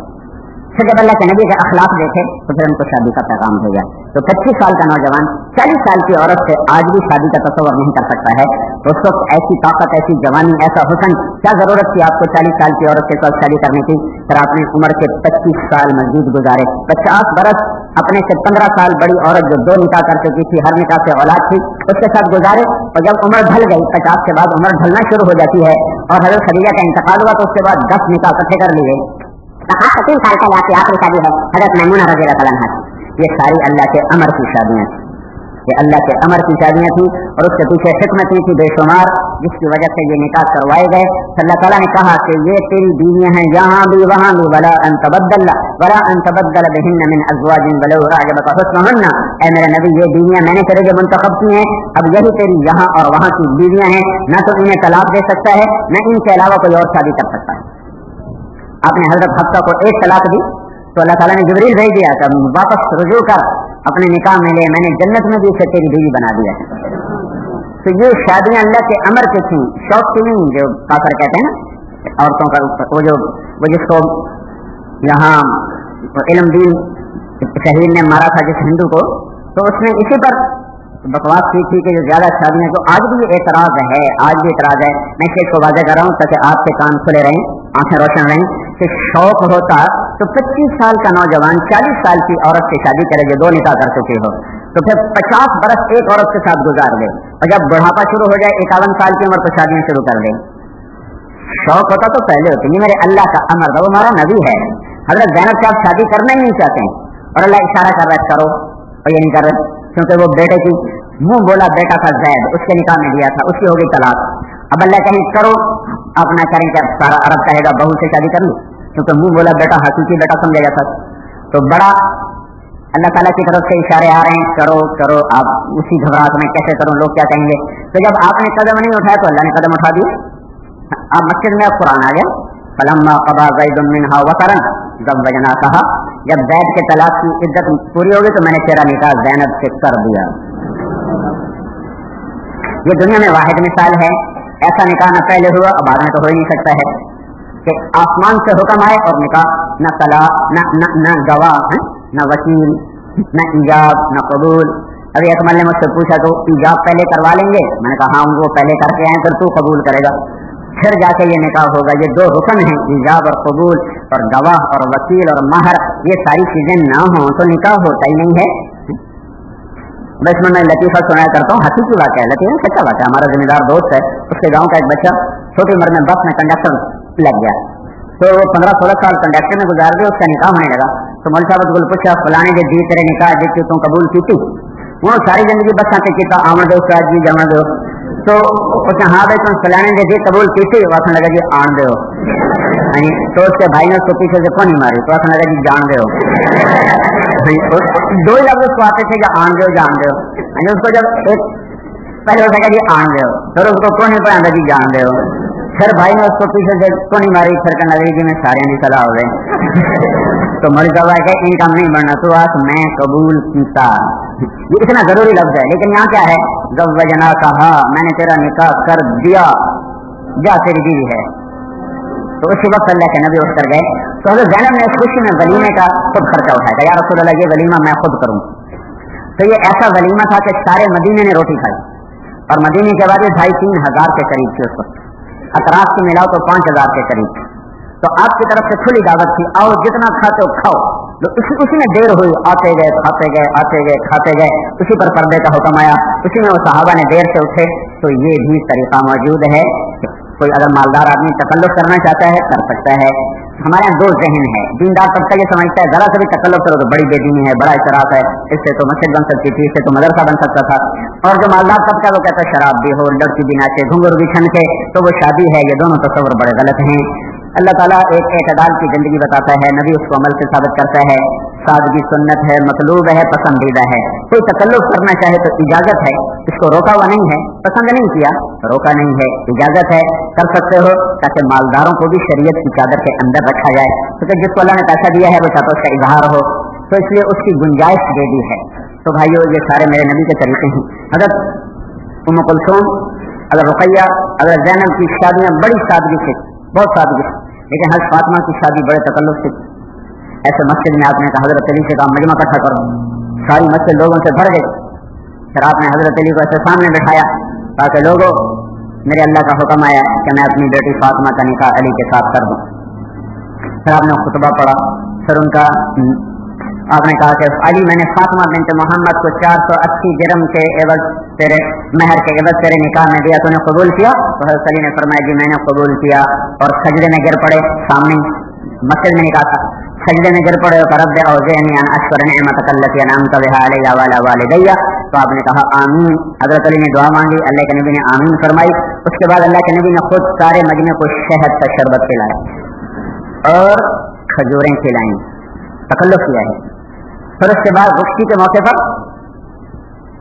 پھر جب اللہ کے نبی کے اخلاق دیکھے تو پھر ان کو شادی کا پیغام بھیجا تو پچیس سال کا نوجوان، چالیس سال کی عورت سے آج بھی شادی کا تصور نہیں کر سکتا ہے۔ اس وقت ایسی طاقت، ایسی جوانی، ایسا حسن، کیا ضرورت تھی آپ کو چالیس سال کی عورت کے ساتھ شادی کرنے کی؟ پھر آپ نے عمر کے پچیس سال مزید گزارے۔ پچاس برس اپنے سے پندرہ سال بڑی عورت جو دو نکاح کر چکی تھی، ہر نکاح سے اولاد تھی، اس کے ساتھ گزارے اور جب عمر ڈھل گئی، پچاس کے بعد عمر ڈھلنا شروع ہو جاتی ہے اور حضرت خدیجہ کا انتقال ہوا تو اس کے بعد دس نکاح اکٹھے کر لیے تین سال کا آپ کی آخری شادی ہے، حضرت محمود رضی اللہ تعالیٰ یہ ساری اللہ کے امر کی شادیاں تھیں۔ یہ اللہ کے امر کی شادیاں تھیں اور اس کے پیچھے حکمت تھی بے شمار، جس کی وجہ سے یہ نکاح کروائے گئے۔ اللہ تعالیٰ نے کہا کہ یہ تیری بیویاں ہیں، یہاں بھی وہاں بھی۔ بلا ان تبدل بلا ان تبدل بہن من ازواج ولو راجبك حسنهن۔ اے میرے نبی، یہ بیویاں میں نے تیرے جو منتخب کی ہیں۔ اب یہی تیری یہاں اور وہاں کی بیویاں ہیں۔ نہ تو انہیں طلاق دے سکتا ہے، نہ ان کے علاوہ کوئی اور شادی کر سکتا ہے۔ آپ نے حضرت حفصہ کو ایک طلاق دی۔ تو اللہ تعالیٰ نے جبریل بھیج دیا کہ واپس رجوع کر، اپنے نکاح میں لے، میں نے جنت میں بھی اسے تیری بیوی بنا دیا تو یہ شادیاں اللہ کے امر کے تھیں، شوق کی نہیں، جو کافر کہتے ہیں نا، عورتوں کا وہ جو وہ جس کو یہاں علم دین شہید نے مارا تھا جس ہندو کو، تو اس نے اسی پر بکواس کی تھی کہ جو زیادہ شادیاں تو آج بھی اعتراض ہے، آج بھی اعتراض ہے۔ میں اس کو واضح کر رہا ہوں تاکہ آپ کے کان کھلے رہیں، آنکھیں روشن رہیں۔ کہ شوق ہوتا تو پچیس سال کا نوجوان، چالیس سال کی عورت سے شادی کرے جو دو نکاح کر چکے ہو، تو پھر پچاس برس ایک عورت کے ساتھ گزار دے اور جب بڑھاپا شروع ہو جائے، اکاون سال کی عمر تو شادیاں شروع کر دے شوق ہوتا تو پہلے ہوتی، نہیں، میرے اللہ کا امر تھا وہ ہمارا نبی ہے۔ حضرت زینب صاحب شادی کرنا ہی نہیں چاہتے ہیں۔ اور اللہ اشارہ کر رہا ہے، کرو۔ اور یہ نہیں کر رہے، کیونکہ وہ بیٹے کی، منہ بولا بیٹا تھا زید، اس کے نکاح میں دیا تھا، اس کی ہوگی طلاق۔ اب اللہ کہیں کرو. آپ نہ کریں کہ سارا عرب کہے گا، بہو سے شادی کر لوں کیونکہ منہ بولا، بیٹا حقیقی بیٹا سمجھا جاتا تو بڑا اللہ تعالیٰ کی طرف سے اشارے آ رہے ہیں، کرو کرو، آپ اسی گھبراہٹ میں کیسے کروں، لوگ کیا کہیں گے؟ تو جب آپ نے قدم نہیں اٹھایا تو اللہ نے قدم اٹھا دیا۔ آپ مسجد میں قرآن آ گیا۔ فلما قبا زید منها وطرا زوجنا کہا جب زید کے طلاق کی عدت پوری ہوگی تو میں نے تیرا نکاح زینب سے کر دیا۔ یہ دنیا میں واحد مثال ہے۔ ایسا نکاح نہ پہلے ہوا اب بعد میں تو ہو ہی نہیں سکتا ہے کہ آسمان سے حکم آئے اور نکاح نہ صلاح نہ نہ, نہ گواہ نہ وکیل نہ ایجاب نہ قبول۔ ابھی اکمل نے مجھ سے پوچھا تو ایجاب پہلے کروا لیں گے؟ میں نے کہا ہاں وہ پہلے کر کے آئے پھر تو قبول کرے گا۔ پھر جا کے یہ نکاح ہوگا۔ یہ دو رکن ہیں ایجاب اور قبول اور گواہ اور وکیل اور مہر۔ یہ ساری چیزیں نہ ہوں تو نکاح ہوتا ہی نہیں ہے۔ بس میں میں لطیفہ سنایا کرتا ہوں، حقیقی واقعہ ہے لطیفہ سچا واقعہ ہمارا ذمہ دار دوست ہے، اس کے گاؤں کا ایک بچہ، چھوٹی عمر میں بس میں کنڈکٹر لگ گیا۔ تو وہ پندرہ سولہ سال کنڈکٹر میں گزار دیا اس کا نکاح ہونے لگا۔ تو مول صاحب کو پوچھا، فلانے جو جی تیرے نکاح جی کی تم قبول کی تھی؟ وہ ساری زندگی بس آتے کیتا آمد دو سراج جی جمع دو۔ تو اس نے ہاں بھائی، تم فلانے جو جی قبول کی تھی؟ وہ لگا جی آن دو۔ یعنی تو اس کے بھائی نے اس کو پیچھے سے کون ماری، تو لگا جی جان دو۔ دو ہی لفظ اس کو آتے تھے کہ آن دو جان دو اس کو جب ایک پہلے اس نے جی آن دو پھر اس کو کون پڑھا؟ جی جان دو پھر بھائی نے اس کو پیچھے سے کون ماری؟ پھر کہنے لگی جی میں سارے نہیں چلا ہو گئے۔ [laughs] تو مر گوا کہ ان کا نہیں بڑھنا تو آس میں قبول کیتا۔ یہ اتنا ضروری لفظ ہے، لیکن یہاں کیا ہے؟ جب وجنا کہا میں نے تیرا نکاح کر دیا۔ جا تیری بیوی ہے۔ تو اسی وقت اللہ کے نبی اٹھ کر گئے تو حضرت زینب نے خوشی میں ولیمے کا خود خرچہ اٹھایا تھا یا رسول اللہ، یہ ولیمہ میں خود کروں۔ تو یہ ایسا ولیمہ تھا کہ سارے مدینے نے روٹی کھائی۔ اور مدینے کے بعد یہ ڈھائی تین ہزار کے قریب تھی اس وقت۔ اطراف کی ملاؤ تو پانچ ہزار کے قریب۔ تھی تو آپ کی طرف سے کھلی دعوت تھی، آؤ جتنا کھاتے ہو کھاؤ۔ اسی اسی میں دیر ہوئی، آتے گئے، کھاتے گئے، آتے گئے، کھاتے گئے۔ اسی پر پردے کا حکم آیا۔ اسی میں وہ صحابہ نے دیر سے اٹھے۔ تو یہ بھی طریقہ موجود ہے۔ کوئی اگر مالدار آدمی تکلف کرنا چاہتا ہے، کر سکتا ہے۔ ہمارے یہاں دو ذہن ہے دیندار طبقہ یہ سمجھتا ہے، ذرا سے بھی تکلف کرو تو بڑی بے دینی ہے، بڑا اشراف ہے۔ اس سے تو مسجد بن سکتی تھی، اس سے تو مدرسہ بن سکتا تھا۔ اور جو مالدار طبقہ وہ کہتا ہے، شراب بھی ہو، لڑکی بھی ناچے گھنگور بھی چھن کے تو وہ شادی ہے، یہ دونوں تصور بڑے غلط ہیں۔ اللہ تعالیٰ ایک اعتدال کی زندگی بتاتا ہے، نبی اس کو عمل سے ثابت کرتا ہے۔ سادگی سنت ہے، مطلوب ہے، پسندیدہ ہے۔ کوئی تکلف کرنا چاہے تو اجازت ہے۔ اس کو روکا ہوا نہیں ہے، پسند نہیں کیا، روکا نہیں ہے، اجازت ہے۔ کر سکتے ہو تاکہ مالداروں کو بھی شریعت کی چادر کے اندر رکھا جائے۔ کیونکہ جس کو اللہ نے پیسہ دیا ہے، وہ چاہتا اس کا اظہار ہو۔ تو اس لیے اس کی گنجائش دے دی ہے۔ تو بھائیو، یہ سارے میرے نبی کے طریقے ہیں۔ اگر ام کلثوم اگر رقیہ اگر زینب کی شادیاں بڑی سادگی سے، بہت سادگی سے۔ لیکن حضرت فاطمہ کی شادی بڑے تکلف سے۔ ایسے مسجد میں آپ نے کہا حضرت علی سے کہا، مجمع کٹھا کرو۔ ساری مسجد لوگوں سے بھر گئی۔ پھر آپ نے حضرت علی کو ایسے سامنے بٹھایا تاکہ لوگوں، میرے اللہ کا حکم آیا کہ میں اپنی بیٹی فاطمہ کا نکاح علی کے ساتھ کر دوں۔ پھر آپ نے خطبہ پڑھا۔ پھر ان کا، آپ نے کہا کہ علی، میں نے فاطمہ بنت محمد کو چار سو اسی جرم کے عوض تیرے، مہر کے عوض تیرے نکاح میں دیا، تو نے قبول کیا؟ تو حضرت علی نے فرمایا جی میں نے قبول کیا اور سجدے میں گر پڑے سامنے مسجد میں نکاح تھا۔ سجدے میں گر پڑے اور رب ان اشکر نعمتک التي انعمت بها علی وعلى والدی تو آپ نے کہا، آمین۔ حضرت علی نے دعا مانگی، اللہ کے نبی نے آمین فرمائی۔ اس کے بعد اللہ کے نبی نے خود سارے مجمع کو شہد کا شربت پلایا اور کھجوریں کھلائیں۔ تکلف کیا ہے۔ پھر اس کے بعد رخصی کے موقع پر،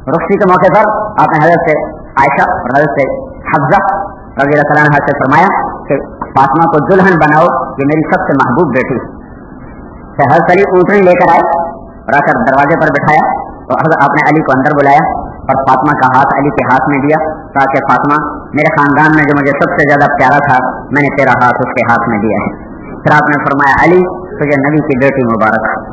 رخصی کے موقع پر آپ نے حضرت سے عائشہ اور حضرت سے حفظہ رضی اللہ تعالیٰ سے فرمایا کہ فاطمہ کو دلہن بناؤ، یہ میری سب سے محبوب بیٹی پھر حضرت علی اونٹنی لے کر آئے اور آ کر دروازے پر بٹھایا اور حضرت آپ نے علی کو اندر بلایا اور فاطمہ کا ہاتھ علی کے ہاتھ میں دیا۔ تاکہ فاطمہ، میرے خاندان میں جو مجھے سب سے زیادہ پیارا تھا، میں نے تیرا ہاتھ اس کے ہاتھ میں دیا ہے۔ پھر آپ نے فرمایا، علی، تجھے نبی کی بیٹی مبارک۔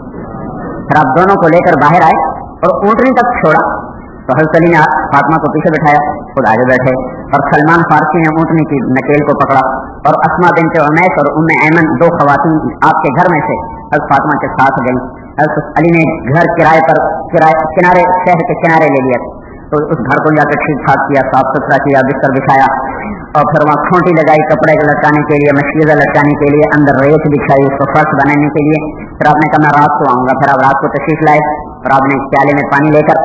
پھر آپ دونوں کو لے کر باہر آئے اور اونٹنی تک چھوڑا۔ تو حضرت علی نے فاطمہ کو پیچھے بٹھایا، خود آگے بیٹھے اور سلمان فارسی نے اونٹنی کی نکیل کو پکڑا اور اسما بنت عمیش اور ام ایمن، دو خواتین آپ کے گھر میں سے حضرت فاطمہ کے ساتھ گئی۔ حضرت علی نے گھر کرائے پر کرائے کنارے شہر کے کنارے لے لیا تو اس گھر کو جا کر ٹھیک ٹھاک کیا، صاف ستھرا کیا، بستر بچھایا۔ اور پھر وہاں کھونٹی لگائی کپڑے کو لٹکانے کے لیے مشکیزہ لٹکانے کے لیے، اندر ریت بچھائی، اس کو فرش بنانے کے لیے۔ پھر آپ نے کہا، میں رات کو آؤں گا۔ پھر آپ رات کو تشریف لائے۔ اور آپ نے پیالے میں پانی لے کر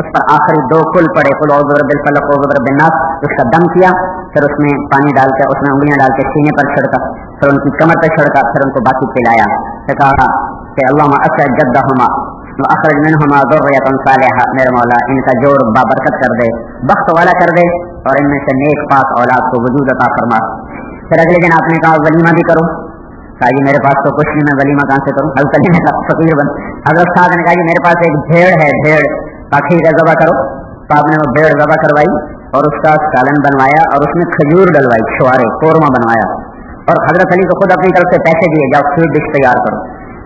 اس پر آخری دو کل پڑے۔ کل اور بالفلق اور بناس اس کا دم کیا۔ پھر اس میں پانی ڈال کر اس میں انگلیاں ڈال کے سینے پر چھڑکا پھر ان کی کمر پہ چھڑکا، پھر ان کو باقی پلایا۔ کہا کہ اللہ اکثر جدہ ہما اخرج منہما ذریتا صالحہ میرے مولا، ان کا جوڑ بابرکت کر دے، بخت والا کر دے، اور ان میں سے نیک پاک اولاد کو وجود عطا فرما۔ پھر اگلے دن آپ نے کہا، ولیمہ بھی کرو۔ کہا جی میرے پاس تو کچھ نہیں، میں ولیمہ کہاں سے کروں؟ حضرت علی نے کہا، فقیر بن۔ حضرت صاحب نے کہا جی میرے پاس ایک بھیڑ ہے، بھیڑ۔ تاخیر کا ذبح کرو۔ تو آپ نے وہ بھیڑ ذبح کروائی اور اس کا سالن بنوایا اور اس میں کھجور ڈلوائی، چھوارے، قورمہ بنوایا۔ اور حضرت علی کو خود اپنی طرف سے پیسے دیے جاؤ سویٹ ڈش تیار کرو۔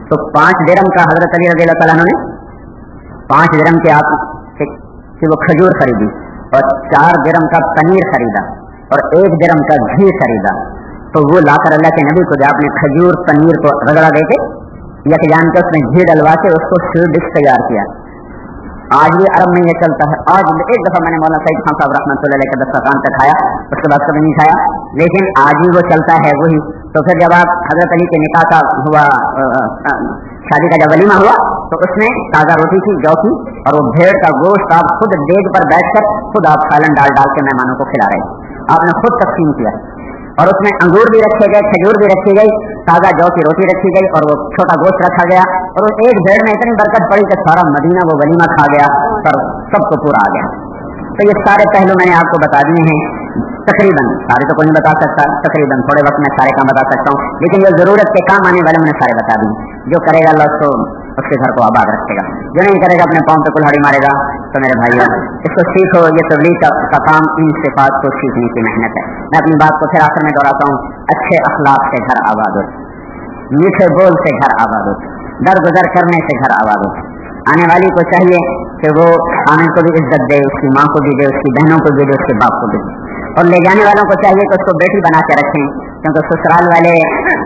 تو پانچ درم کا حضرت علی رضی اللہ تعالیٰ نے؟ پانچ درم کے آپ سے وہ کھجور خریدی اور چار درم کا پنیر خریدا اور ایک درم کا گھی خریدا۔ تو وہ لا کر اللہ کے نبی کو جو آپ نے کھجور پنیر کو رگڑا دے کے یک جان کے اس میں گھی ڈلوا کے اس کو سویٹ ڈش تیار کیا۔ آج بھی عرب میں یہ چلتا ہے۔ آج ایک دفعہ میں نے مولانا سعید خان صاحب رحمۃ اللہ علیہ کا دسترخوان پہ کھایا، اس کے بعد کبھی نہیں کھایا۔ لیکن آج بھی وہ چلتا ہے، وہی۔ تو پھر جب آپ حضرت علی کے نکاح کا ہوا شادی کا جب ولیمہ ہوا، تو اس میں تازہ روٹی تھی جو کی، اور وہ بھیڑ کا گوشت آپ خود دیگ پر بیٹھ کر خود آپ سالن ڈال ڈال کے مہمانوں کو کھلا رہے آپ نے خود تقسیم کیا۔ اور اس میں انگور بھی رکھے گئے، کھجور بھی رکھی گئی، تازہ جو کی روٹی رکھی گئی اور وہ چھوٹا گوشت رکھا گیا اور ایک بھیڑ میں اتنی برکت پڑی کہ سارا مدینہ وہ ولیمہ کھا گیا اور سب کو پورا آ گیا۔ تو یہ سارے پہلو میں نے آپ کو بتا دیے ہیں۔ تقریباً سارے تو کوئی نہیں بتا سکتا، تقریباً تھوڑے وقت میں سارے کام بتا سکتا ہوں۔ لیکن یہ ضرورت کے کام آنے والے میں نے سارے بتا دیے۔ جو کرے گا اللہ اس کو اس کے گھر کو آباد رکھے گا۔ جو نہیں کرے گا اپنے پاؤں پہ کلاڑی مارے گا، تو میرے بھائی اس کو سیکھو، یہ تبلیغ کا کام ان صفات کو سیکھنے کی محنت ہے۔ میں اپنی بات کو پھر آخر میں دہراتا ہوں۔ اچھے اخلاق سے گھر آباد ہو۔ میٹھے بول سے گھر آباد ہو۔ در گزر کرنے سے گھر آباد ہو۔ آنے والی کو چاہیے کہ وہ آنے کو بھی عزت دے، اس کی ماں کو بھی دے، اس کی بہنوں کو بھی دے، اس کے باپ کو بھی دے۔ اور لے جانے والوں کو چاہیے کہ اس کو بیٹی بنا کے رکھیں، کیونکہ سسرال والے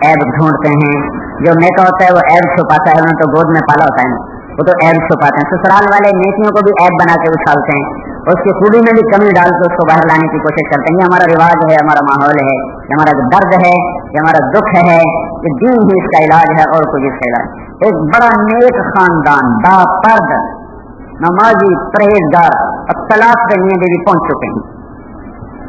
عیب ڈھونڈتے ہیں۔ جو میکا ہوتا ہے، وہ عیب چھپاتا ہے انہیں تو گود میں پالا ہوتا ہے۔ وہ تو عیب چھپاتے ہیں۔ سسرال والے نیکیوں کو بھی عیب بنا کے اچھالتے ہیں۔ اور اس کی خوبی میں بھی کمی ڈال کے اس کو باہر لانے کی کوشش کرتے ہیں۔ یہ ہمارا رواج ہے، ہمارا ماحول ہے ہمارا درد ہے، یہ ہمارا دکھ ہے کہ دین ہی اس کا علاج ہے اور کچھ اس کا علاج ایک بڑا نیک خاندان با پرد نمازی پرہیزگار اور تلاش کے لیے بھی پہنچ چکے ہیں۔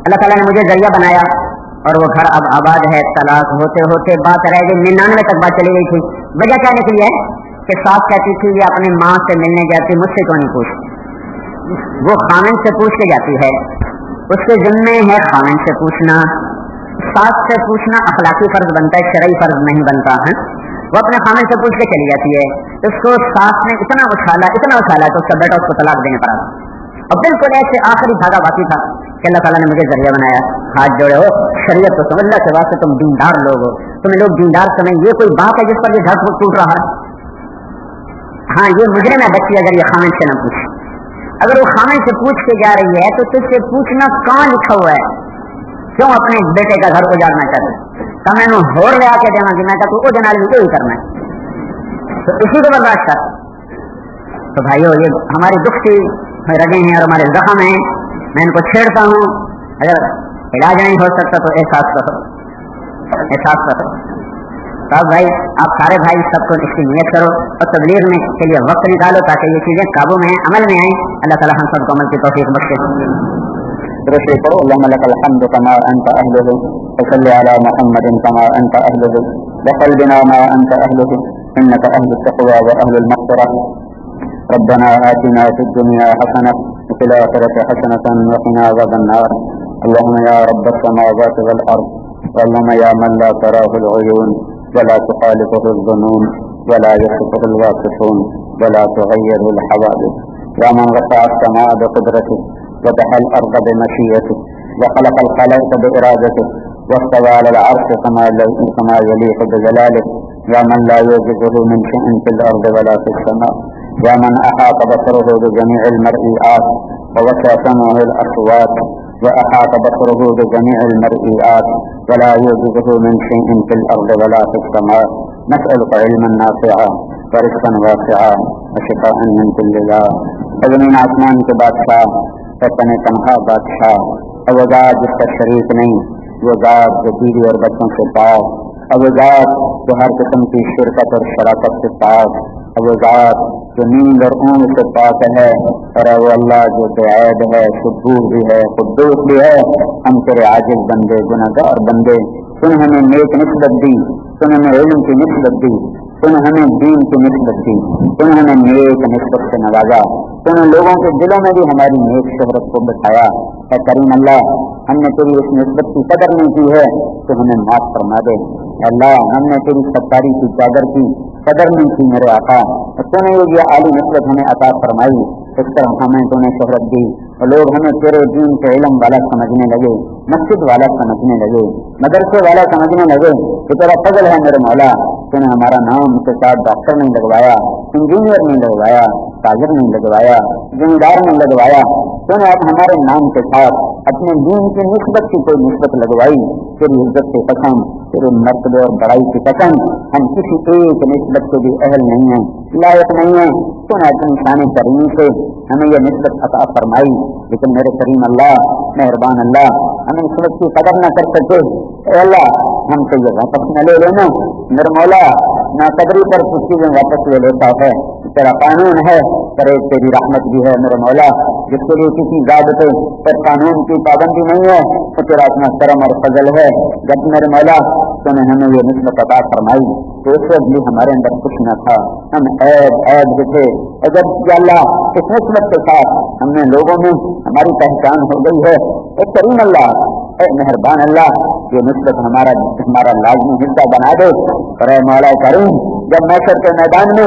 اللہ تعالیٰ نے مجھے ذریعہ بنایا اور وہ گھر اب آباد ہے، طلاق ہوتے ہوتے بات رہ گئی، ننانوے تک بات چلی گئی تھی۔ وجہ کیا نکلی ہے کہ ساس کہتی تھی، یہ اپنی ماں سے ملنے جاتی، مجھ سے کیوں نہیں پوچھتی؟ وہ خامن سے پوچھ کے جاتی ہے۔ اس کے ذمے ہے خامن سے پوچھنا۔ ساس سے پوچھنا اخلاقی فرض بنتا ہے، شرعی فرض نہیں بنتا ہے وہ اپنے خامن سے پوچھ کے چلی جاتی ہے۔ اس کو ساس نے اتنا اچھالا اتنا اچھالا تو اس کا بیٹا اس کو طلاق دینے پڑا اور بالکل ایسے آخری دھاگا باقی تھا۔ کہ اللہ تعالیٰ نے مجھے ذریعہ بنایا ہاتھ جوڑے ہو، شریعت کو سمجھ اللہ کے واسطے تم دیندار لوگ ہو۔ تمہیں لوگ دیندار سمجھ یہ کوئی بات ہے جس پر یہ گھر ٹوٹ رہا ہے؟ ہاں یہ مجرے میں بچی، اگر یہ خامن سے نہ پوچھ اگر وہ خامن سے پوچھ کے جا رہی ہے، تو تجھ سے پوچھنا کہاں لکھا ہوا ہے؟ کیوں اپنے بیٹے کا گھر کو جاننا چاہتے کہ میں نے ہور لے کے دینا دینا چاہتا تو وہ دینا بھی کرنا ہے۔ تو اسی کو برداشت کر۔ تو بھائیو، یہ ہماری دکھ کی رگیں ہیں اور ہمارے زخم ہیں۔ میں ان کو چھیڑتا ہوں۔ اگر علاج نہیں ہو سکتا تو احساس کرو۔ احساس کرو۔ تو بھائی، آپ سارے بھائی سب کو اس کی نیت کرو اور تبلیغ میں کے لیے وقت نکالو تاکہ یہ چیزیں قابو میں عمل میں آئیں اللہ تعالیٰ ہم سب کو عمل کی توفیق بخشے۔ رشيكو اللهم لك الحمد كما أنت أهله وصل على محمد كما أنت أهله وقلبنا ما أنت أهله إنك أهل التقوى وأهل المغفرة ربنا آتنا في الدنيا حسنة وفي الآخرة حسنة وقنا عذاب النار. اللهم يا رب السماوات والأرض، اللهم يا من لا تراه العيون، ولا تخالفه الظنون، ولا يصفه الواصفون ولا تغيره الحوادث. يا من رفع السماء بقدرته وتحى الأرض بمشيئته وخلق الخلق بإرادته، واستوى على العرش كما كما يليق بجلاله. يا من لا يوجده من شيء في الأرض ولا في السماء. يا من أحاط بصره بجميع المرئيات ووسع سمعه الأصوات، وأحاط بصره بجميع المرئيات، ولا يوجده من شيء في الأرض ولا في السماء. نسألك علما نافعا، ورزقا واسعا، وشفاء من كل داء. زمین آسمان کے بادشاہ اپنے تنہا بادشاہ. اب ذات جس کا شریک نہیں وہ ذات جو بیوی اور بچوں سے پاک اب جو ہر قسم کی شرکت اور شراکت سے پاک اب جو نیند اور اون سے پاک ہے، اور او اللہ جو بے ہے سبور بھی ہے قدوس بھی ہے، ہم تیرے عاجز بندے گناہ گار بندے تم ہمیں نیک نسبت دی تم ہمیں علم کی نسبت دی تم ہمیں دین کی نسبت دی تم ہمیں نیک نسبت سے نوازا۔ تم نے لوگوں کے دلوں میں بھی ہماری نیک شہرت کو بٹھایا۔ اے کریم اللہ، ہم نے تیری اس نسبت کی قدر نہیں کی ہے تو ہمیں معاف فرما دے۔ اللہ، ہم نے تیری ستاری کی چادر کی قدر نہیں کی میرے آقا۔ تو نے یہ عالی نسبت ہمیں عطا فرمائی۔ اس طرح ہمیں تو نے شہرت دی۔ لوگ ہمیں تیرے دین کے علم والا سمجھنے لگے مسجد والا سمجھنے لگے مدرسے والا سمجھنے لگے کہ تیرا فضل ہے میرے مولا تو نے ہمارا نام کے ساتھ ڈاکٹر نہیں لگوایا انجینئر نہیں لگوایا تاجر نہیں لگوایا ذمہ دار نہیں لگوایا تو نے اب ہمارے نام کے ساتھ اپنے دین کی نسبت کی کوئی نسبت لگوائی تیری عزت کے قسم تیرے مرتبے اور بڑائی کی قسم ہم کسی ایک نسبت کے بھی اہل نہیں ہیں لائق نہیں ہیں تو نے اپنی شان کریم سے ہمیں یہ نسبت عطا فرمائی لیکن میرے کریم اللہ، مہربان اللہ ہم نسبت کی قدر نہ کر سکے۔ اے اللہ، ہم سے یہ واپس نہ لے لینا۔ میرے مولا نہ قدری پر کچھ چیزیں واپس لے لیتا ہے۔ تیرا قانون ہے، پر تیری رحمت بھی ہے میرے مولا، جس کے لیے کسی ضابطے پر قانون کی پابندی نہیں ہے، تو تیرا اپنا کرم اور فضل ہے۔ جب میرے مولا، تو نے ہمیں یہ نسبت عطا فرمائی تو اس وقت بھی ہمارے اندر کچھ نہ تھا۔ ہم عید عید تھے اگر اللہ، اس نسبت کے ساتھ ہم نے لوگوں میں ہماری پہچان ہو گئی ہے۔ ایک کریم اللہ، اے مہربان اللہ یہ نسبت ہمارا ہمارا لازمی حصہ بنا دے اور مولا کریم، جب میسر کے میدان میں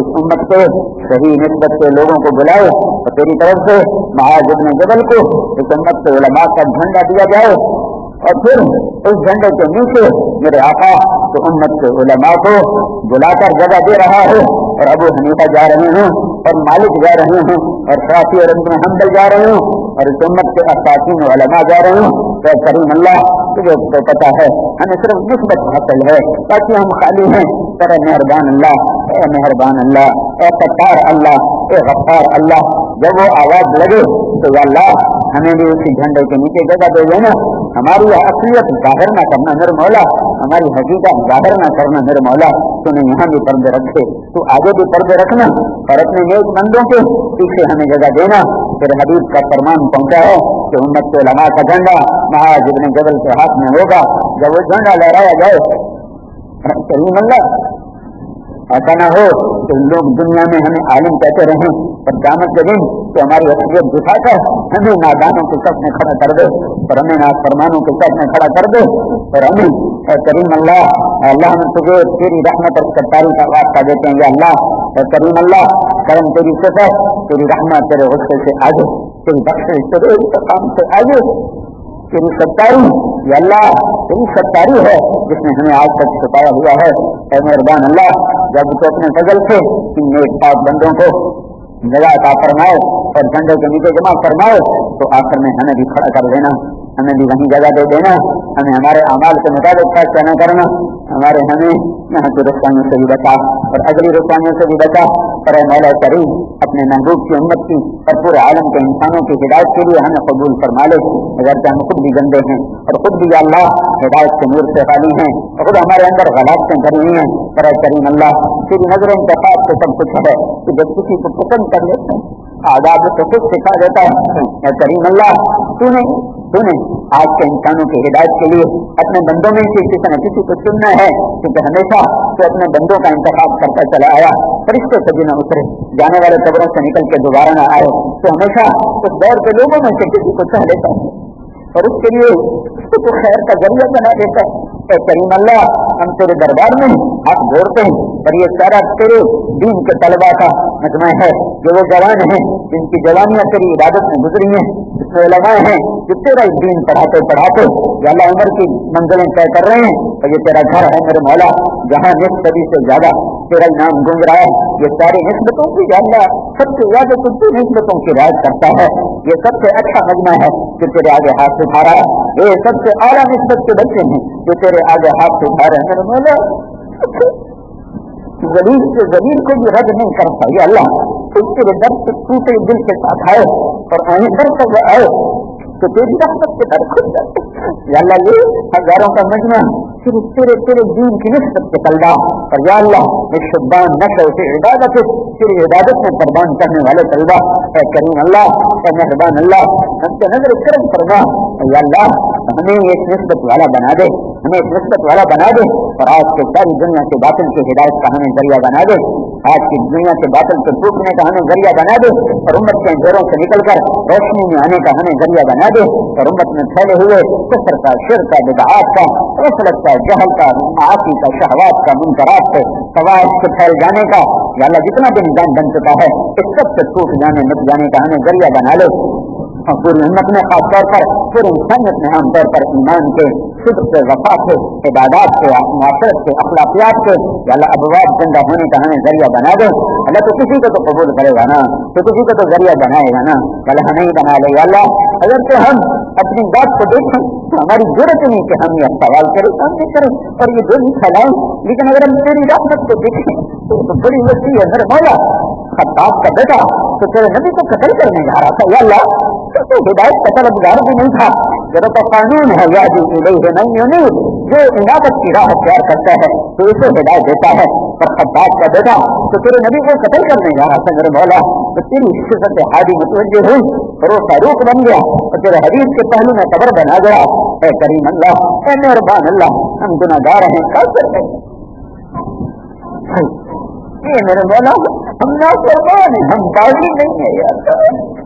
اس امت کو صحیح نسبت کے لوگوں کو بلائے تو تیری طرف سے مہاراج ابن جبل کو اس امت سے علماء کا جھنڈا دیا جائے اور پھر اس جھنڈے کے نیچے میرے آقا تو امت کے علماء کو بلا کر جگہ دے رہا ہے اور ابو حنیفہ جا رہے ہیں اور مالک جا رہے ہیں اور شافی اور ابن حنبل جا رہے ہیں اور اس امت کے اساتین علماء جا رہے ہیں۔ تو کریم اللہ، تجھے تو پتا ہے، ہمیں صرف نسبت حاصل ہے۔ تاکہ ہم خالی ہیں۔ پر مہربان اللہ، اے مہربان اللہ، اے ستار اللہ، اے غفار اللہ۔ جب وہ آواز لگے تو اللہ ہمیں بھی اسی جھنڈے کے نیچے جگہ دے دینا۔ ہماری اصلیت ظاہر نہ کرنا میرے مولا ہماری حقیقت ظاہر نہ کرنا میرے مولا تو نے یہاں بھی پردے رکھے، تو آگے بھی پردے رکھنا اور اپنے نیک بندوں کے پیچھے ہمیں جگہ دینا۔ پھر حبیب کا فرمان پہنچا ہے کہ امت کے لما کا جھنڈا مہاراج ابن جبل کے ہاتھ میں ہوگا۔ جب وہ جھنڈا لہرایا جائے کریم اللہ ایسا نہ ہو کہ لوگ دنیا میں ہمیں عالم کہتے رہیں اور قیامت کے دن تو ہماری اصلیت دکھا کر ہمیں نادانوں کے سب میں کھڑا کر دے اور ہمیں ناد فرمانوں کے سب میں کھڑا کر دے اور ہمیں اے کریم اللہ اللہ ہم تجھے تیری رحمت اور ستاری کا واسطہ دیتے ہیں، یا اللہ، اے کریم اللہ، کرم تیری صفت، تیری رحمت تیرے غصے سے آگے، تیری بخش تیرے کام سے آگے۔ تیری ستاری یا اللہ تیری ستاری ہے جس نے ہمیں آج تک چھپایا ہوا ہے۔ اے مہربان اللہ، جب تو اپنے فضل سے ان نیک پاک بندوں کو جگہ عطا فرماؤ اور جھنڈے کے نیچے جمع فرماؤ، تو آخر میں ہمیں بھی کھڑا کر دینا ہمیں بھی وہیں جگہ دے دینا، ہمیں ہمارے اعمال کے مطابق فیصلہ نہ کرنا، ہمارے ہمیں یہاں کی رسوائیوں سے بھی بچا اور اگلی رسوائیوں سے بھی بچا۔ پر مولا کریم، اپنے محبوب کی امت کی اور پورے عالم کے انسانوں کی ہدایت کے لیے ہمیں قبول فرما لے۔ اگر کہ ہم خود بھی گندے ہیں اور خود بھی اللہ ہدایت کے نور سے خالی ہیں اور خود ہمارے اندر غلط سے بھری ہوئی ہیں پر کریم اللہ، تیری نظر انتخاب سے سب کچھ ہے کہ جب کسی کو پسند کر لیتے ہیں آزاد تو خود سکھا دیتا ہے۔ کریم اللہ، تو نے سنیں آج کے انسانوں کی ہدایت کے لیے اپنے بندوں میں سے کسی نہ کسی کو چننا ہے، کیونکہ ہمیشہ تو اپنے بندوں کا انتخاب کرتا چلا آیا فرشتے سے بھی نہ اترے۔ جانے والے قبروں سے نکل کے دوبارہ نہ آئے۔ تو ہمیشہ اس دور کے لوگوں میں سے کسی کو چاہ لیتا ہے اور اس کے لیے اس کو خیر کا ذریعہ بنا دیتا ہے اے کریم اللہ ہم تیرے دربار میں ہاتھ جوڑتے ہیں اور یہ سارا تیرے دین کے طلبا کا مجمع ہے، جو وہ جوان ہیں، جن کی جوانیاں تیری عبادت میں گزری ہیں، جس میں علماء ہیں، جو تیرا دین پڑھاتے پڑھاتے، یا اللہ عمر کی منزلیں طے کر رہے ہیں اور یہ تیرا گھر ہے میرے مولا، جہاں نصف صدی سے زیادہ تیرا نام گونج رہا ہے، یہ ساری نسبتوں کی اللہ سب سے زیادہ کچھ نسبتوں کی رائج کرتا ہے۔ یہ سب سے اچھا مجمع ہے جو تیرے آگے ہاتھ اٹھا رہا ہے یہ سب سے اعلیٰ نسبت کے بچے ہیں جو تیرے آگے ہاتھ اٹھا رہے ہیں۔ میرے مولا زمین سے زمین کو بھی رد نہیں کر پائی اللہ اس کے در سے ٹوٹے دل کے ساتھ آئے اور آئیں در تک آئے تو تیری رحمت کے در کھل جاتے یا اللہ، یہ ہزاروں کا مجمع صرف تیرے تیرے دین کی نسبت سے کلدا اور یا اللہ، میں شبان نشر سے عبادت تیری عبادت میں قربان کرنے والے طلبہ اے کریم اللہ، اے مہربان اللہ ہم سے نظر کرم فرما یا اللہ ہمیں ایک نسبت والا بنا دے، ہمیں ایک نسبت والا بنا دے اور آج کے ساری دنیا کے باطل کی ہدایت کا ہمیں ذریعہ بنا دے۔ آج کی دنیا کے باطل کو ٹوٹنے کا ہمیں ذریعہ بنا دے اور امت کے اندھیروں سے نکل کر روشنی میں آنے کا ہمیں ذریعہ بنا دے اور امت میں پھیلے ہوئے کفر کا شر کا، بدعات کا رسلت کا، جہل کا، معافی کا، شہوات کا، منکرات سے سوال سے پھیل جانے کا۔ یا اللہ جتنا بھی نظام بن چکا ہے، اس سب سے ٹوٹ جانے، مٹ جانے کا ہمیں ذریعہ بنا لے۔ اور پوری امت میں خاص طور پر پوری انسانیت میں عام طور پر ایمان کے، صدق سے وفا سے عبادات سے معاشرت سے اخلاقیات سے یا اللہ ابواب زندہ ہونے کا ہمیں ذریعہ بنا دے۔ اللہ تو کسی کو تو قبول کرے گا نا، تو کسی کو تو ذریعہ بنائے گا نا۔ اللہ ہمیں ہی بنا لے، یا اللہ اگر تو ہم اپنی بات کو دیکھیں، تو ہماری ضرورت نہیں کہ ہم یہ سوال کریں، ہم یہ کریں اور یہ دونوں پھیلائیں لیکن اگر ہم تیری رحمت کو دیکھیں، تو تو بڑی وسیع ہے میرے مولا خطاب کا بیٹا تو تیرے نبی کو قتل کرنے جا رہا تھا۔ یا اللہ تو ہدایت کا طلبگار بھی نہیں تھا۔ جب تو قانون ہے یا جو نہیں نہیں جو عبادت کی راہ اختیار کرتا ہے، تو اسے ہدایت دیتا ہے۔ اور خطاب کا بیٹا، تو تیرے نبی کو قتل کرنے جا رہا تھا، میرے مولا۔ تو تیری صفت ہادی متوجہ ہوئی، اور وہ فاروق بن گیا۔ اور تیرے حدیث کے پہلو میں قبر بنا گیا۔ اے کریم اللہ، اے مہربان اللہ، ہم گناہ ہیں کل کرتے ہاں۔ یہ میرے مولا، ہم نہ قربان ہم باغی نہیں ہے یار۔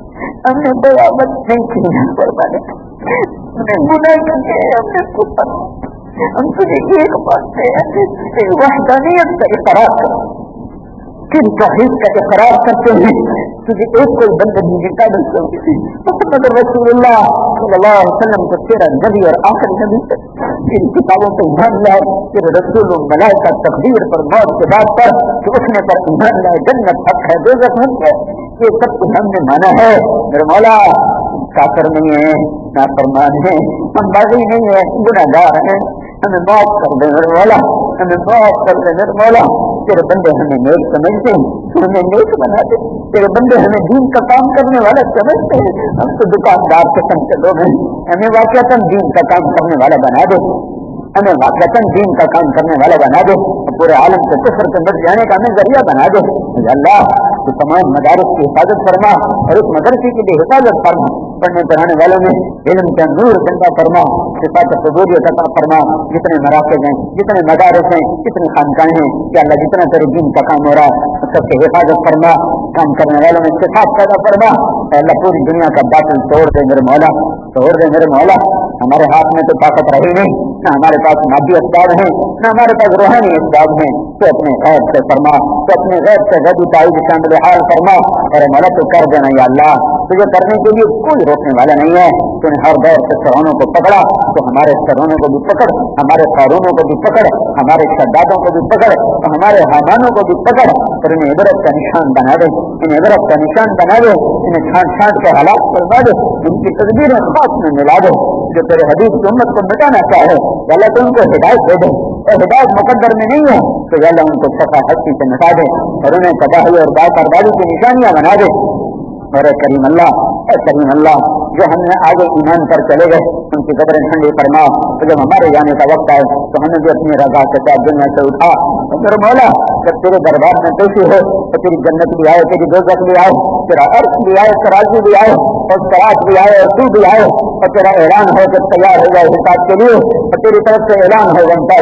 ہم نے برابر نہیں کی نا قربان ہم نے گناہ کیے ہم نے کفر ہم تجھے ایک بات سے وحدانیت کا اقرار کرو پھر توحید کا اقرار کرتے ہیں؟ تجھے ایک کوئی بندگی کی قابل ہوگی محمد رسول اللہ صلی اللہ علیہ وسلم کو تیرا نبی اور آخری نبی تیری کتابوں سے ایمان لائے تیرے رسول ملائے کا تقدیر پر موت کے بعد پر کہ اس نے پر ایمان لائے جنت حق ہے، دوزخ حق ہے۔ یہ سب کچھ ہم نے مانا ہے، میرے مولا کافر نہیں ہے نا فرمان ہے ہم باغی نہیں ہے گناہ گار ہیں، ہمیں معاف کر دے میرے مولا، ہمیں معاف کر دے میرے مولا، تیرے بندے ہمیں نیک سمجھتے ہیں، ہمیں نیک بنا دے تیرے بندے ہمیں دین کا کام کرنے والا سمجھتے ہیں، ہم تو دکاندار قسم کے لوگ ہیں، ہمیں واقع دین کا کام کرنے والا بنا دے، ہمیں واقعتاً دین کا کام کرنے والا بنا دے پورے عالم سے کفر کے بچ جانے کا ہمیں ذریعہ بنا دے اللہ تو تمام مدارس کی حفاظت فرما اور اس مدرسے کی بھی حفاظت فرما۔ پڑھنے پڑھانے والوں میں علم کا نور زندہ فرما، صفات قبولیت عطا فرما۔ جتنے مراکز ہیں، جتنے مدارس ہیں، جتنے خانقاہیں ہیں، یا اللہ جتنا تیرے دین کا کام ہو رہا ہے سب کی حفاظت فرما۔ کام کرنے والوں میں صفات پیدا فرما۔ اللہ، پوری دنیا کا باطل توڑ دے میرے مولا، توڑ دے میرے مولا۔ ہمارے ہاتھ میں تو طاقت رہی نہیں، نہ ہمارے پاس مادی اسباب ہیں، نہ ہمارے پاس روحانی اسباب ہیں۔ تو اپنے غیر سے فرما، تو اپنے غیر سے غدی تائی شامل حال فرما اور مولا تو کر دینا یا اللہ، تجھے کرنے کے لیے کوئی روکنے والا نہیں ہے۔ تو نے ہر دور سے فرونوں کو پکڑا، تو ہمارے فرونوں کو بھی پکڑ، ہمارے قارونوں کو بھی پکڑ، ہمارے شدادوں کو بھی پکڑ ہمارے حامانوں کو بھی پکڑ۔ اور انہیں عبرت کا نشان بنا دے، انہیں عبرت کا نشان بنا دے، انہیں چھانٹ چھانٹ کے حالات کروا دے، ان کی تدبیریں خاص میں ملا دے۔ جو تیرے حدیث کی امت کو مٹانا چاہے اللہ تو ان کو ہدایت دے دے۔ اور ہدایت مقدر میں نہیں ہے، تو اللہ ان کو سفا ہستی سے مٹا دے اور انہیں تباہی اور بات بربادی کی نشانیاں بنا دے۔ اور کریم اللہ، اے کریم اللہ، جو ہم نے آگے ایمان پر چلے گئے، ان کی قدریں ٹھنڈی فرما۔ تو جب ہمارے جانے کا وقت آئے، تو ہمیں بھی اپنی رضا کے ساتھ دنیا سے اٹھا۔ تو میرے مولا، جب تیرے دربار میں پیشی ہو، تو تیری جنت بھی آئے، تیری دوزت بھی آئے، تیرا عرض بھی آئے تراجی بھی آئے، اور تراج بھی آئے، اور تو بھی آئے۔ اور تیرا اعلان ہو کہ تیار ہو جائے حساب کے لیے اور تیری طرف سے اعلان ہو بنتا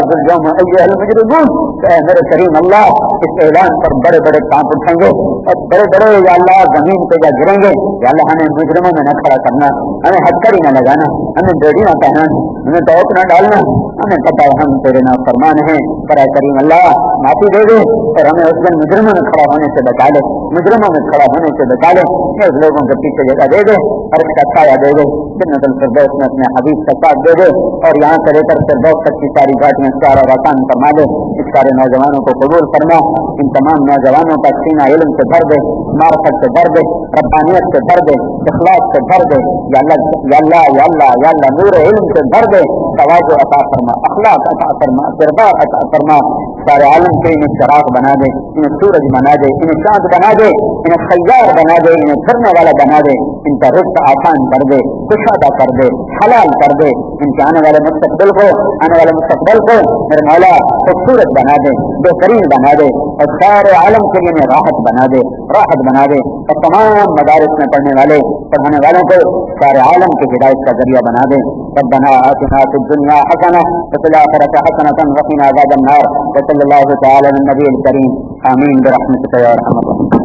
اے میرے کریم اللہ، اس اعلان پر بڑے بڑے کام اٹھیں گے اور بڑے بڑے یا اللہ زمین پہ جا گریں گے۔ یا اللہ، ہمیں مجرموں میں نہ کھڑا کرنا، ہمیں ہتھکڑی نہ لگانا، ہمیں بیڑی نہ پہنانا ہمیں توپ نہ ڈالنا۔ ہمیں پتا ہم تیرے نام فرمان ہیں۔ پر کریم اللہ، معافی دے دے اور ہمیں اس دن مجرموں میں کھڑا ہونے سے بچا لے۔ مجرموں میں کھڑا ہونے سے بچا لے۔ لوگوں کے پیچھے جگہ دے دے اور اس کا چھایا دے دے۔ جنت الفردوس میں اپنے حبیب کا ساتھ دے دے اور یہاں سے لے کر فردوس تک کی ساری گاڑیاں سارا آسان فرما دے۔ اس سارے نوجوانوں کو قبول فرما۔ ان تمام نوجوانوں کا سینہ علم سے بھر دے مارفت سے بھر دے ربانیت سے بھر دے، اخلاق سے بھر دے۔ یا اللہ یا اللہ یا اللہ یا اللہ، نور علم سے بھر دے۔ توازو عطا فرما، اخلاق عطا فرما کردار عطا فرما۔ سارے عالم کے انہیں چراغ بنا دے، انہیں سورج بنا دے، انہیں چاند بنا دے، انہیں خیار بنا دے، انہیں کرنے والا بنا دے۔ ان کا رزق آسان کر دے کشادہ کر دے، حلال کر دے۔ ان کے آنے والے مستقبل کو، آنے والے مستقبل کو میرے مولا خوبصورت بنا دے، بہترین بنا دے اور سارے عالم کے لیے راحت بنا دے، راحت بنا دے۔ اور تمام مدارس میں پڑھنے والے، پڑھانے والوں کو سارے عالم کی ہدایت کا ذریعہ بنا دے۔ ربنا آتنا في الدنيا حسنة وفي الآخرة حسنة وقنا عذاب النار۔ وصلى الله تعالى على النبي الكريم آمين برحمتك يا أرحم الراحمين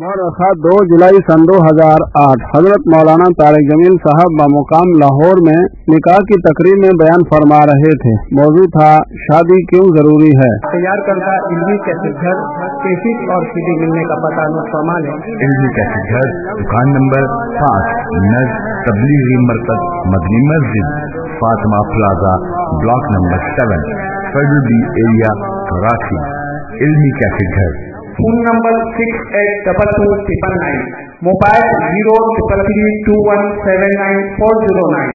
مورخہ دو جولائی سن دو ہزار آٹھ۔ حضرت مولانا طارق جمیل صاحب بمقام لاہور میں نکاح کی تقریب میں بیان فرما رہے تھے۔ موضوع تھا شادی کیوں ضروری ہے؟ تیار کردہ علمی کیسٹ گھر کیسٹ اور سی ڈی ملنے کا پتہ نوٹ فرمان ہے علمی کیسے گھر دکان نمبر پانچ نز تبلیغی مرکز مدنی مسجد Fatima Plaza block number seven Federal B Area Karachi. علمی کیسے گھر؟ Phone number six eight double two triple nine mobile zero triple three two one seven nine four zero nine